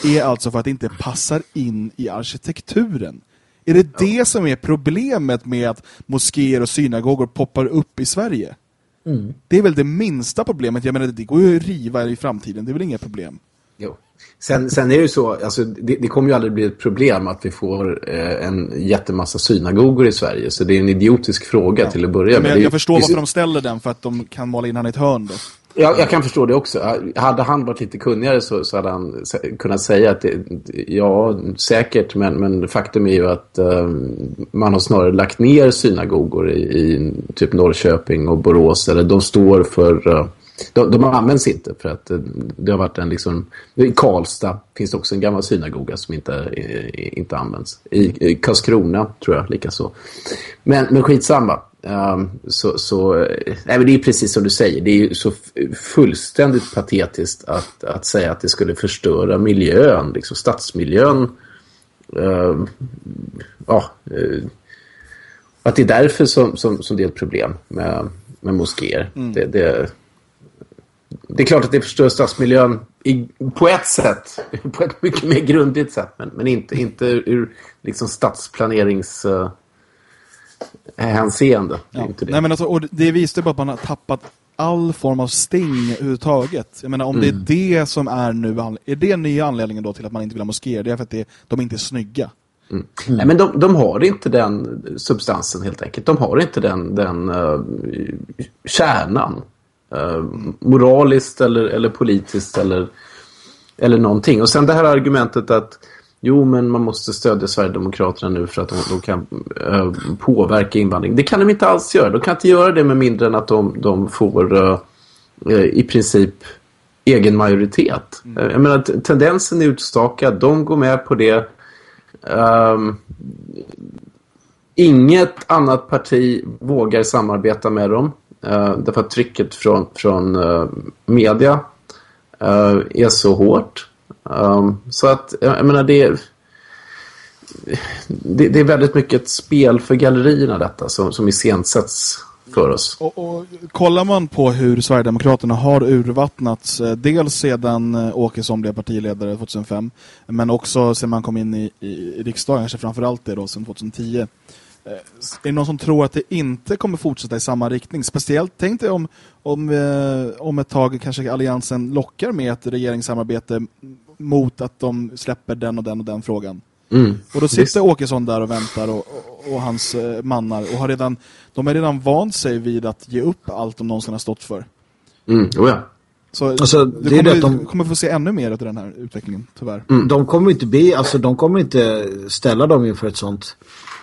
är alltså för att det inte passar in i arkitekturen. Är det det som är problemet med att moskéer och synagogor poppar upp i Sverige? Mm. Det är väl det minsta problemet. Jag menar, det går ju att riva i framtiden. Det är väl inga problem. Sen, sen är det ju så, alltså, det, det kommer ju aldrig bli ett problem att vi får eh, en jättemassa synagogor i Sverige. Så det är en idiotisk fråga ja. till att börja med. Men jag, jag förstår varför de ställer den, för att de kan måla in han i ett hörn då. Ja, jag kan förstå det också. Hade han varit lite kunnigare så, så hade han kunnat säga att det, ja, säkert, men, men faktum är ju att uh, man har snarare lagt ner synagogor i, i typ Norrköping och Borås, eller de står för... Uh, de, de används inte för att eh, det har varit en liksom... I Karlstad finns det också en gammal synagoga som inte, eh, inte används. I, I Karlskrona tror jag likaså. Men, men skitsamma. Um, så, så, eh, nej, men det är precis som du säger. Det är ju så fullständigt patetiskt att, att säga att det skulle förstöra miljön, liksom stadsmiljön. Uh, ja, uh, att det är därför som, som, som det är ett problem med, med moskéer. Mm. Det, det, det är klart att det förstör stadsmiljön i, på ett sätt. (laughs) På ett mycket mer grundligt sätt. Men, men inte, inte ur liksom stadsplanerings... Uh, hänseende. Ja. Det. Nej, men alltså, och det visar bara att man har tappat all form av sting överhuvudtaget. Jag menar, om mm. det är det som är nu, är det nya anledningen då till att man inte vill ha moskéer? Det är för att det, de inte är snygga. Mm. Mm. Nej, men de, de, har inte den substansen helt enkelt. De har inte den, den uh, kärnan eh, moraliskt eller, eller politiskt eller, eller någonting. Och sen det här argumentet att jo men man måste stödja Sverigedemokraterna nu för att de, de kan eh, påverka invandring. Det kan de inte alls göra. De kan inte göra det med mindre än att de, de får eh, eh i princip egen majoritet. Mm. Jag menar, tendensen är utstakad. De går med på det. Um, inget annat parti vågar samarbeta med dem. Uh, därför att trycket från, från uh, media uh, är så hårt. Um, så att, jag menar, det är, det, det, är väldigt mycket ett spel för gallerierna detta som, som iscensätts för oss. Och, och kollar man på hur Sverigedemokraterna har urvattnats dels sedan Åkesson blev partiledare 2005 men också sedan man kom in i, i riksdagen, kanske framförallt det då sedan 2010 är det någon som tror att det inte kommer fortsätta i samma riktning? Speciellt tänkte jag om, om, eh, om ett tag kanske alliansen lockar med ett regeringssamarbete mot att de släpper den och den och den frågan. Mm. Och då sitter Visst. Åkesson där och väntar och, och, och hans eh, mannar och har redan, de har redan vant sig vid att ge upp allt de någonsin har stått för. Mm. Oh ja. Så alltså, det kommer, det de... kommer få se ännu mer av den här utvecklingen, tyvärr. Mm. De kommer inte be, alltså de kommer inte ställa dem inför ett sånt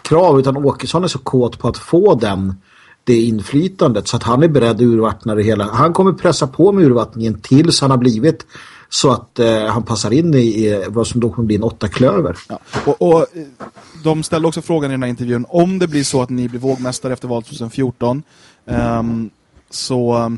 krav utan Åkesson är så kåt på att få den det inflytandet så att han är beredd att urvattna det hela. Han kommer pressa på med urvattningen tills han har blivit så att eh, han passar in i, i vad som då kommer bli en åtta klöver. Ja. Och, och, eh, de ställde också frågan i den här intervjun om det blir så att ni blir vågmästare efter valet 2014 um, ehm, så eh,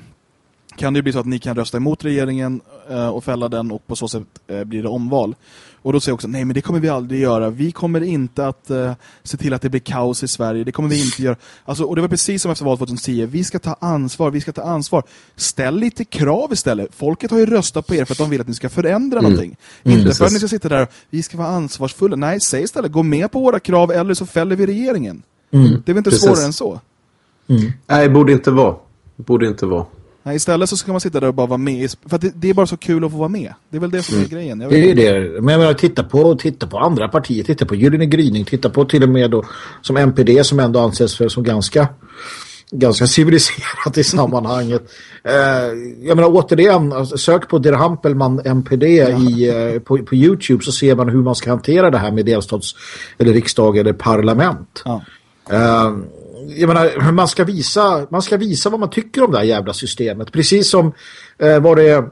kan det bli så att ni kan rösta emot regeringen uh, och fälla den och på så sätt uh, blir det omval. Och då säger jag också, nej men det kommer vi aldrig göra. Vi kommer inte att uh, se till att det blir kaos i Sverige. Det kommer vi inte göra. Alltså, och det var precis som efter valet 2010. Vi ska ta ansvar, vi ska ta ansvar. Ställ lite krav istället. Folket har ju röstat på er för att de vill att ni ska förändra mm. någonting. Mm, inte för att ni ska sitta där och vi ska vara ansvarsfulla. Nej, säg istället, gå med på våra krav eller så fäller vi regeringen. Mm. Det är väl inte precis. svårare än så? Mm. Nej, borde inte vara. Borde inte vara. Nej, istället så ska man sitta där och bara vara med. För det, det, är bara så kul att få vara med. Det är väl det som är mm. grejen. det är det. Men jag menar, titta på, titta på andra partier. Titta på Gyllene Gryning. Titta på till och med då, som MPD som ändå anses för som ganska ganska civiliserat i sammanhanget. (laughs) eh, jag menar återigen, alltså, sök på Der Hampelman MPD ja. i, eh, på, på Youtube så ser man hur man ska hantera det här med delstats eller riksdag eller parlament. Ja. Eh, jag menar, man ska visa man ska visa vad man tycker om det här jävla systemet. Precis som eh, var det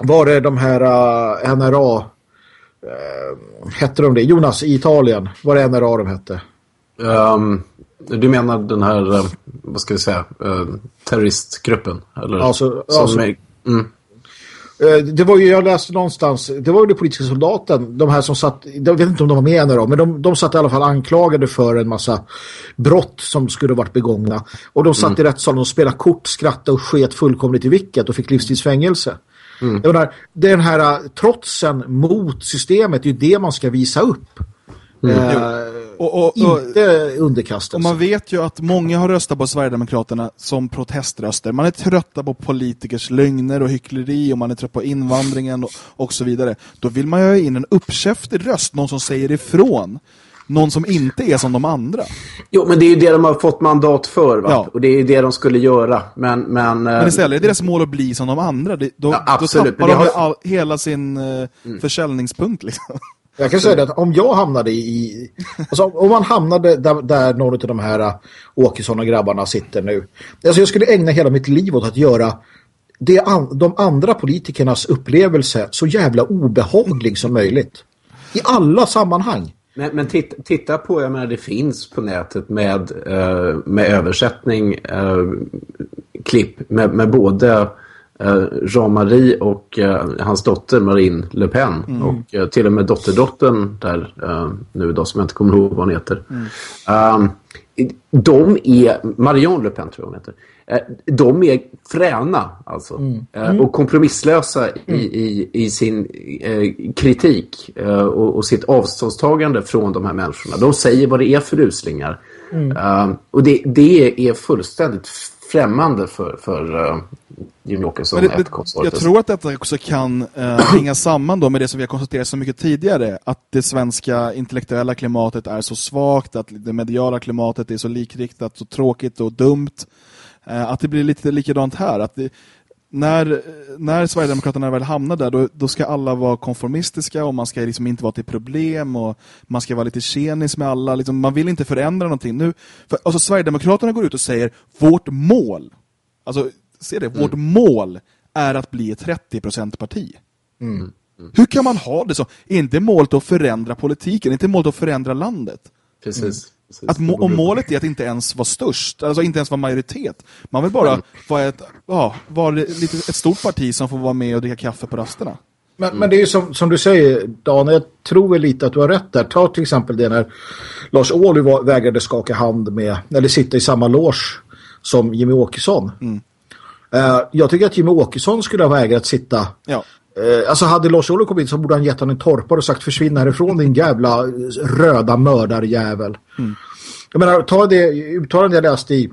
var det de här uh, eh, NRA uh, hette de det? Jonas i Italien. Var det NRA de hette? Um, du menar den här, uh, vad ska vi säga, uh, terroristgruppen? Eller, alltså, alltså, är, mm. Eh, det var ju, jag läste någonstans, det var ju det politiska soldaten, de här som satt, jag vet inte om de var med då, men de, de satt i alla fall anklagade för en massa brott som skulle varit begångna. Och de satt mm. i rättssalen och spelade kort, skrattade och sket fullkomligt i vilket och fick livstidsfängelse. Mm. Jag menar, den här eh, trotsen mot systemet är ju det man ska visa upp. Mm. Eh, och, och, och, inte underkastelse. Och man vet ju att många har röstat på Sverigedemokraterna som proteströster. Man är trötta på politikers lögner och hyckleri och man är trött på invandringen och, och så vidare. Då vill man ju ha in en uppkäftig röst, någon som säger ifrån. Någon som inte är som de andra. Jo, men det är ju det de har fått mandat för, va? Ja. Och det är ju det de skulle göra. Men, men, men istället är deras mål att bli som de andra. Då, ja, absolut. då tappar de har... all, hela sin uh, mm. försäljningspunkt, liksom. Jag kan säga det att om jag hamnade i... Alltså om man hamnade där, där någon av de här äh, Åkesson och grabbarna sitter nu. Alltså jag skulle ägna hela mitt liv åt att göra det, de andra politikernas upplevelse så jävla obehaglig som möjligt. I alla sammanhang. Men, men titta, titta, på, jag menar det finns på nätet med, äh, med översättning äh, klipp med, med både Jean-Marie och uh, hans dotter Marine Le Pen mm. och uh, till och med dotterdottern där nu då som jag inte kommer ihåg vad hon heter. Mm. Um, de är, Marion Le Pen tror jag hon heter, de är fräna alltså mm. Mm. och kompromisslösa i, mm. i, i sin kritik och, och, sitt avståndstagande från de här människorna. De säger vad det är för uslingar. Ehm, och det, det är fullständigt främmande för, för uh, Jimmy Åkesson det, det, Jag tror att detta också kan uh, hänga samman då med det som vi har konstaterat så mycket tidigare. Att det svenska intellektuella klimatet är så svagt, att det mediala klimatet är så likriktat, så tråkigt och dumt. Uh, att det blir lite likadant här. Att det, när, när Sverigedemokraterna väl hamnar där då, då, ska alla vara konformistiska och man ska liksom inte vara till problem och man ska vara lite tjenis med alla. Liksom, man vill inte förändra någonting. Nu, för, alltså, Sverigedemokraterna går ut och säger vårt mål, alltså se det, mm. vårt mål är att bli ett 30%-parti. Mm. Mm. Hur kan man ha det så? Är inte målet att förändra politiken? Är inte målet att förändra landet? Precis. Att må om målet är att inte ens vara störst, alltså inte ens vara majoritet. Man vill bara vara ett, ja, vara lite, ett stort parti som får vara med och dricka kaffe på rasterna. Men, mm. men det är ju som, som du säger, Dan, jag tror väl lite att du har rätt där. Ta till exempel det när Lars Ohly vägrade skaka hand med, eller sitta i samma loge som Jimmy Åkesson. Mm. Uh, jag tycker att Jimmy Åkesson skulle ha vägrat sitta ja. Eh, alltså hade Lars Ohly kommit så borde han gett honom en torpare och sagt försvinna härifrån din jävla röda mördarjävel. Mm. Jag menar, ta det uttalande jag läste i,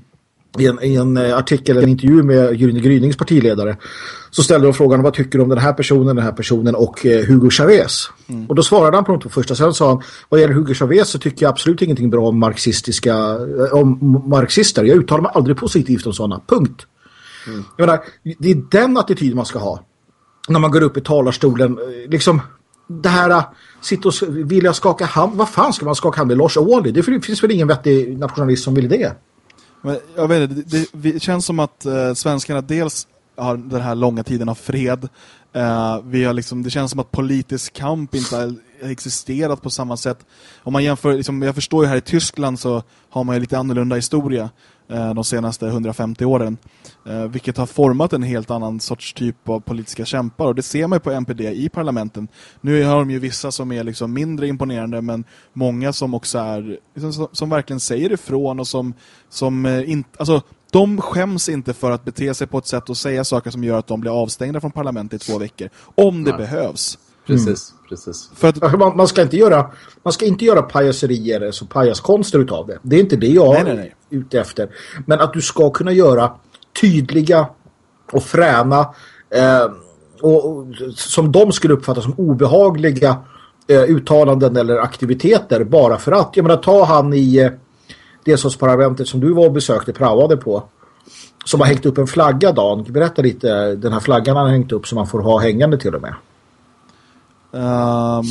i, en, i en eh, artikel, en intervju med Gyllene Grynings partiledare. Så ställde de frågan vad tycker du om den här personen, den här personen och eh, Hugo Chavez. Mm. Och då svarade han på de två första. Sen sa han, vad gäller Hugo Chavez så tycker jag absolut ingenting bra om marxistiska, eh, om marxister. Jag uttalar mig aldrig positivt om sådana. Punkt. Mm. Jag menar, det är den attityd man ska ha när man går upp i talarstolen eh, liksom det här eh, sitta och vilja skaka hand vad fan ska man skaka hand med Lars Ohly det finns väl ingen vettig nationalist som vill det Men jag vet inte, det, det, det känns som att eh, svenskarna dels har den här långa tiden av fred. Eh, vi har liksom, det känns som att politisk kamp inte har existerat på samma sätt. Om man jämför, liksom, jag förstår ju här i Tyskland så har man ju lite annorlunda historia eh, de senaste 150 åren. Eh, vilket har format en helt annan sorts typ av politiska kämpar. Och det ser man ju på NPD i parlamenten. Nu har de ju vissa som är liksom mindre imponerande men många som också är liksom, som, som, verkligen säger ifrån och som, som eh, inte, alltså de skäms inte för att bete sig på ett sätt och säga saker som gör att de blir avstängda från parlamentet i två veckor. Om det Nej. behövs. Precis, mm. precis. För att... Alltså, man, man, ska inte göra, man ska inte göra pajaserier, alltså pajaskonster utav det. Det är inte det jag nej, nej, nej. är ute efter. Men att du ska kunna göra tydliga och fräna eh, och, och, som de skulle uppfatta som obehagliga eh, uttalanden eller aktiviteter bara för att. Jag menar, ta han i eh, delstatsparlamentet som du var och besökte praoade på som har hängt upp en flagga, Dan. Berätta lite, den här flaggan han har hängt upp som man får ha hängande till och med. Um,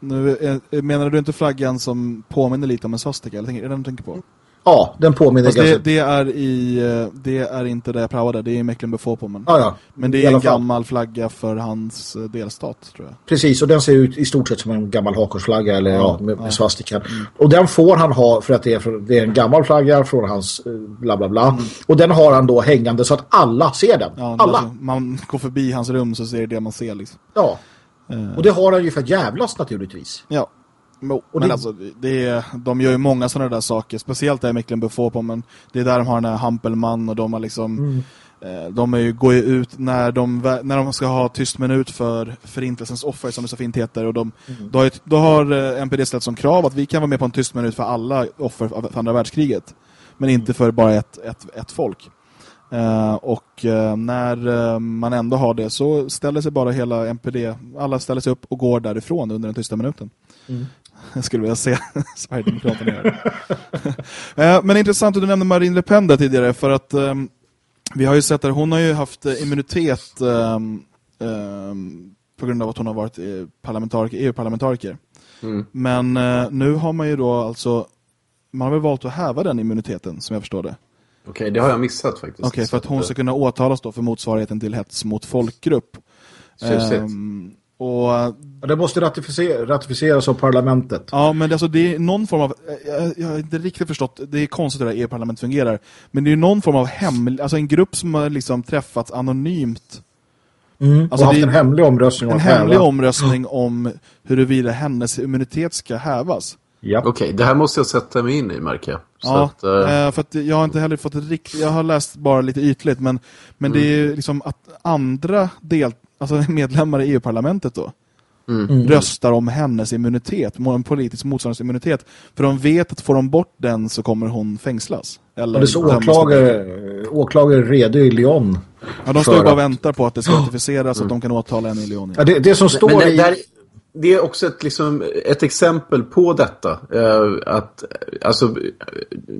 nu, eh, menar du inte flaggan som påminner lite om en swastika? Eller är det den du tänker på? Ja, den påminner ganska... Det, det, är i, eh, det är inte där jag praoade, det är i Mecklenburg-Vorpommern. Ah, ja. Men det är en gammal flagga för hans eh, delstat, tror jag. Precis, och den ser ut i stort sett som en gammal hakorsflagga eller, ja, med, med svastikan. Mm. Och den får han ha för att det är, det är en gammal flagga från hans eh, bla bla bla. Mm. Och den har han då hängande så att alla ser den. Ja, alla. Alltså, man går förbi hans rum så ser det det man ser liksom. Ja. Och det har han ju för jävlas naturligtvis. Ja. Men det... alltså, det är, de gör ju många sådana där saker, speciellt där i Mecklenburg-Vorpommern. Det är där de har den här Hampelmann och de har liksom... Mm. Eh, de är ju, går ju ut när de, när de ska ha tyst minut för förintelsens offer som det så fint heter. Och de, mm. då, har, då har eh, NPD ställt som krav att vi kan vara med på en tyst minut för alla offer för andra världskriget. Men inte för bara ett, ett, ett folk. Uh, och uh, när uh, man ändå har det så ställer sig bara hela NPD, alla ställer sig upp och går därifrån under den tysta minuten. Mm. Jag (laughs) skulle vilja se (laughs) Sverigedemokraterna göra (laughs) eh, Men intressant att du nämnde Marine Le Pen där tidigare för att um, vi har ju sett att hon har ju haft uh, immunitet um, um, på grund av att hon har varit parlamentariker, EU-parlamentariker. Mm. Men uh, nu har man ju då alltså man har väl valt att häva den immuniteten som jag förstår det. Okej, okay, det har jag missat faktiskt. Okej, okay, för att hon ska kunna åtalas då för motsvarigheten till hets mot folkgrupp. Um, och, det måste ratificer ratificeras av parlamentet. Ja, men alltså det är någon form av... Jag, jag har inte riktigt förstått, det är konstigt hur det EU-parlamentet fungerar. Men det är någon form av hemlig... Alltså en grupp som har liksom träffats anonymt. Mm, alltså och haft en hemlig omröstning. En hemlig omröstning om huruvida hennes immunitet ska hävas. Ja. Okej, okay, det här måste jag sätta mig in i, märker jag. ja, att, uh... för att jag har inte heller fått riktigt... Jag har läst bara lite ytligt, men, men mm. det är liksom att andra del, alltså (laughs) medlemmar i EU-parlamentet då mm. mm. röstar om hennes immunitet, en politisk motståndares immunitet. För de vet att får de bort den så kommer hon fängslas. Eller det åklagare, åklagare redo i Lyon. Ja, de står ju bara och väntar på att det ska ratificeras mm. så att de kan åtala en i Lyon. Ja, det, det som står men, men i... Där det är också ett, liksom, ett exempel på detta. Eh, att alltså,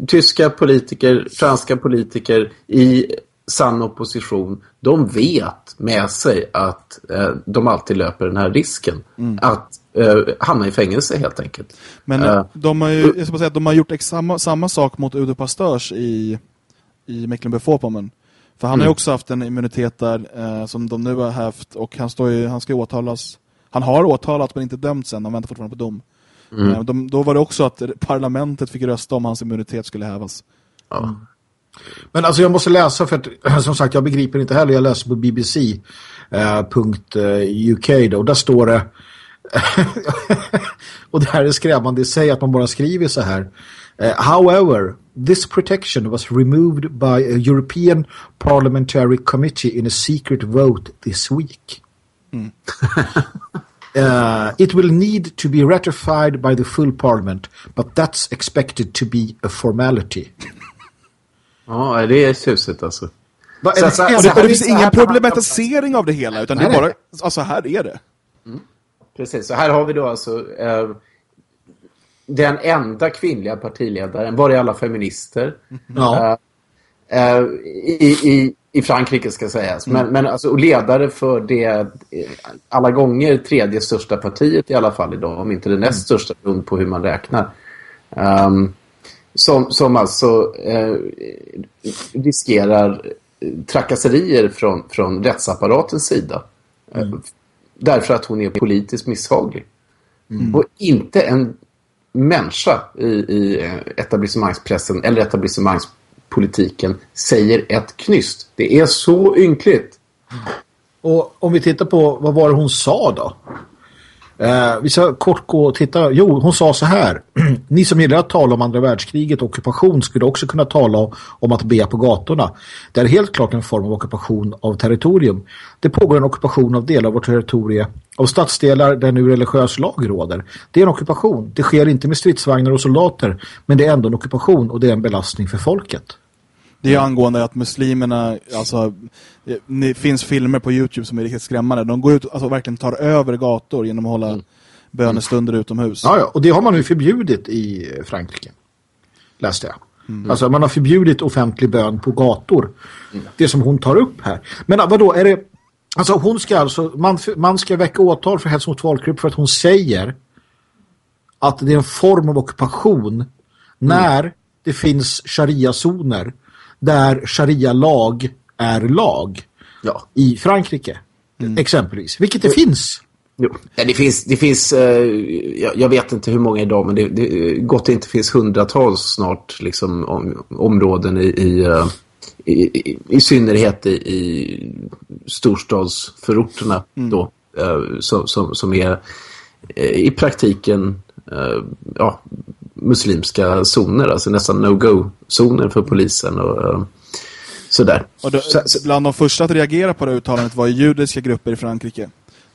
tyska politiker, franska politiker i sann opposition, de vet med sig att eh, de alltid löper den här risken. Mm. Att eh, hamna i fängelse helt enkelt. Men uh, de har ju, jag ska säga de har gjort samma, samma sak mot Udo Pastörs i, i Mecklenburg-Vorpommern. För han mm. har ju också haft en immunitet där eh, som de nu har haft och han, står ju, han ska åtalas han har åtalat men inte dömt sen. Han väntar fortfarande på dom. Mm. Eh, de, då var det också att parlamentet fick rösta om hans immunitet skulle hävas. Ja. Men alltså jag måste läsa för att (clears throat) som sagt jag begriper inte heller. Jag läser på bbc.uk eh, då och där står det (laughs) och det här är skrämmande i sig att man bara skriver så här. Uh, however, this protection was removed by a European Parliamentary Committee in a secret vote this week. Mm. uh, (laughs) it will need to be ratified by the full parliament, but that's expected to be a formality. Ja, det är tjusigt alltså. Va, så, så, så, det, det finns ingen problematisering av det hela, utan nej, det är bara, alltså här är det. Mm. Precis, så här har vi då alltså eh, den enda kvinnliga partiledaren, var det alla feminister? Ja. Eh, eh, i, i, i Frankrike ska sägas. Men, mm. men alltså, ledare för det alla gånger tredje största partiet i alla fall idag, om inte det näst mm. största beroende på hur man räknar. Um, som, som alltså eh, riskerar trakasserier från, från rättsapparatens sida. Mm. Därför att hon är politiskt misshaglig. Mm. Och inte en människa i, i etablissemangspressen eller etablissemangspolitiken säger ett knyst. Det är så ynkligt. Och om vi tittar på vad var det hon sa då? Eh, vi ska kort gå och titta. Jo, hon sa så här. (clears throat) Ni som gillar att tala om andra världskriget och ockupation skulle också kunna tala om att bea på gatorna. Det är helt klart en form av ockupation av territorium. Det pågår en ockupation av delar av vårt territorium av stadsdelar där nu religiös lag råder. Det är en ockupation. Det sker inte med stridsvagnar och soldater men det är ändå en ockupation och det är en belastning för folket. Det är angående att muslimerna, alltså, det finns filmer på Youtube som är riktigt skrämmande. De går ut och alltså, verkligen tar över gator genom att hålla mm. bönestunder mm. utomhus. Ja, ja, och det har man nu förbjudit i Frankrike. Läste jag. Mm. Alltså man har förbjudit offentlig bön på gator. Mm. Det som hon tar upp här. Men vad då är det... Alltså hon ska alltså... Man, man ska väcka åtal för hets mot folkgrupp för att hon säger att det är en form av ockupation mm. när det finns sharia-zoner där sharia-lag är lag ja. i Frankrike. Mm. Exempelvis. Vilket det jo. finns. Jo. Ja, det finns, det finns uh, jag, jag, vet inte hur många idag men det, det gott det inte finns hundratals snart liksom, om, områden i, i, uh, i, i, i, synnerhet i, i storstadsförorterna mm. då, uh, som, som, som är i praktiken ja, muslimska zoner, alltså nästan no-go-zoner för polisen och uh, sådär. Och då, bland de första att reagera på det uttalandet var judiska grupper i Frankrike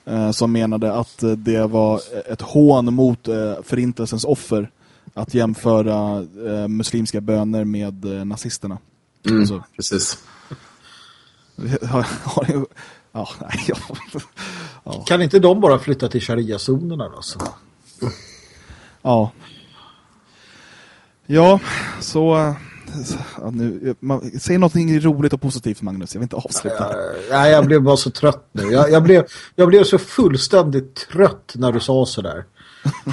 uh, som menade att uh, det var ett hån mot förintelsens offer att jämföra muslimska böner med nazisterna. Mm, alltså. precis. (laughs) ja, (laughs) nej, ja. ja. Kan inte de bara flytta till sharia-zonerna då? Så? Ja, Ja, så... Ja, nu, man, säg något roligt och positivt Magnus, jag vill inte avsluta. Nej, jag blev bara så trött nu. Jag, jag, blev, jag blev så fullständigt trött när du sa sådär.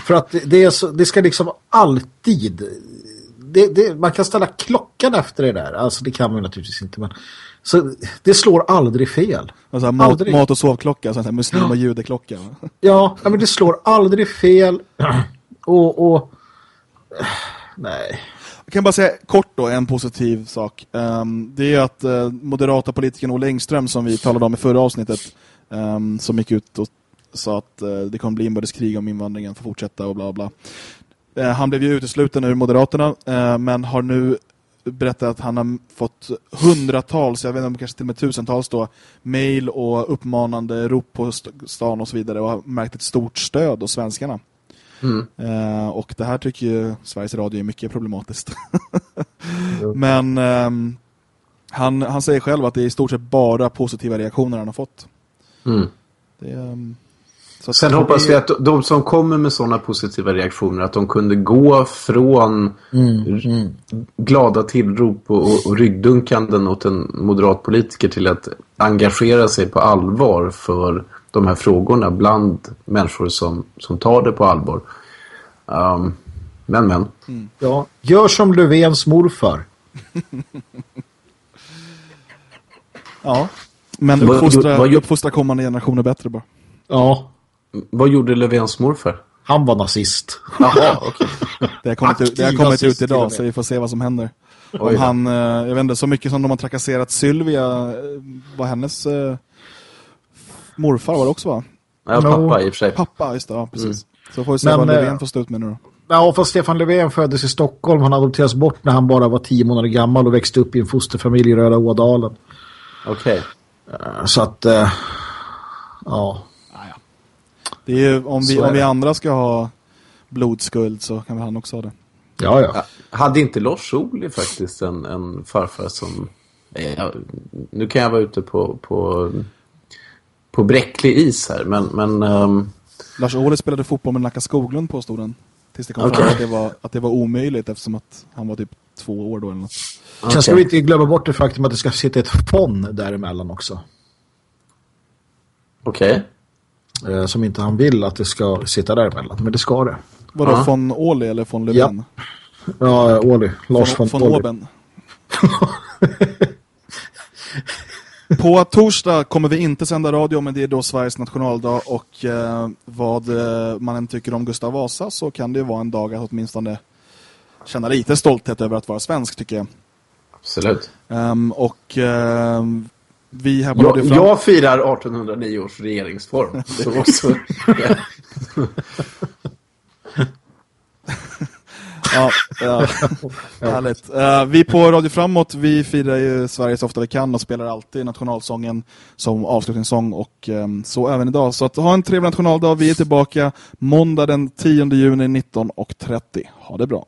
För att det, så, det ska liksom alltid... Det, det, man kan ställa klockan efter det där. Alltså det kan man naturligtvis inte. Men, så det slår aldrig fel. Alltså, mat, aldrig. mat och sovklocka, så här, muslim och judeklocka. Ja, men det slår aldrig fel. (clears throat) Och... och Nej. Jag kan bara säga kort då en positiv sak. Um, det är att uh, moderata politikern Olle Engström som vi talade om i förra avsnittet um, som gick ut och sa att uh, det kommer bli inbördeskrig om invandringen får fortsätta och bla bla. Uh, han blev ju utesluten ur Moderaterna men har nu berättat att han har fått hundratals, jag vet inte kanske till och med tusentals då, mail och uppmanande rop på stan och så vidare och har märkt ett stort stöd hos svenskarna. Mm. Uh, och det här tycker ju Sveriges Radio är mycket problematiskt. (laughs) Men um, han, han säger själv att det är i stort sett bara positiva reaktioner han har fått. Mm. Det, um, Sen hoppas det... vi att de som kommer med sådana positiva reaktioner att de kunde gå från mm, mm. glada tillrop och, och ryggdunkanden åt en moderat politiker till att engagera sig på allvar för de här frågorna bland människor som, som tar det på allvar. Um, men, men. Mm. Ja, gör som Löfvens morfar. ja, men uppfostra, vad, uppfostra kommande generationer bättre bara. Ja. Vad gjorde Löfvens morfar? Han var nazist. Jaha. (laughs) Okay. Det har kommit, ut, det har kommit ut idag så vi får se vad som händer. Om han, eh, jag vet inte, så mycket som de har trakasserat Sylvia eh, var hennes eh, morfar var det också va? Ja, pappa i och för sig. Pappa, just det, ja, precis. Mm. Så får vi se Men, vad Löfven eh, får stå ut med nu då. Ja, fast Stefan Löfven föddes i Stockholm. Han adopterades bort när han bara var tio månader gammal och växte upp i en fosterfamilj i Röda Ådalen. Okej. Okay. Eh, så att, äh, ja. Det är ju, om, vi, om vi andra ska ha blodskuld så kan vi han också ha det. Ja, ja. Hade inte Lars Ohly faktiskt en, en farfar som... Ja, nu kan jag vara ute på, på, på bräcklig is här, men... men um, Lars Ohly spelade fotboll med Nacka Skoglund påstod den. Tills det kom okay. fram att det, var, att det var omöjligt eftersom att han var typ två år då eller något. Okay. Sen ska vi inte glömma bort det faktum att det ska sitta ett fond däremellan också. Okej. Okay. Eh, som inte han vill att det ska sitta däremellan. Men det ska det. Vadå, ja. von Åli eller von Löfven? Ja. Ja, Åli. Lars von, von, von Åli. På torsdag kommer vi inte sända radio men det är då Sveriges nationaldag och eh, vad eh, man än tycker om Gustav Vasa så kan det vara en dag att åtminstone känna lite stolthet över att vara svensk tycker jag. Absolut. Ehm, och ehm, vi här på Jag, Radio Fram... jag firar 1809 års regeringsform. Så också. (laughs) (laughs) (laughs) (laughs) Ja, ja. härligt. Eh, vi på Radio Framåt, vi firar ju Sverige så ofta vi kan och spelar alltid nationalsången som avslutningssång och ehm, så även idag. Så att ha en trevlig nationaldag. Vi är tillbaka måndag den 10 juni 19.30. Ha det bra.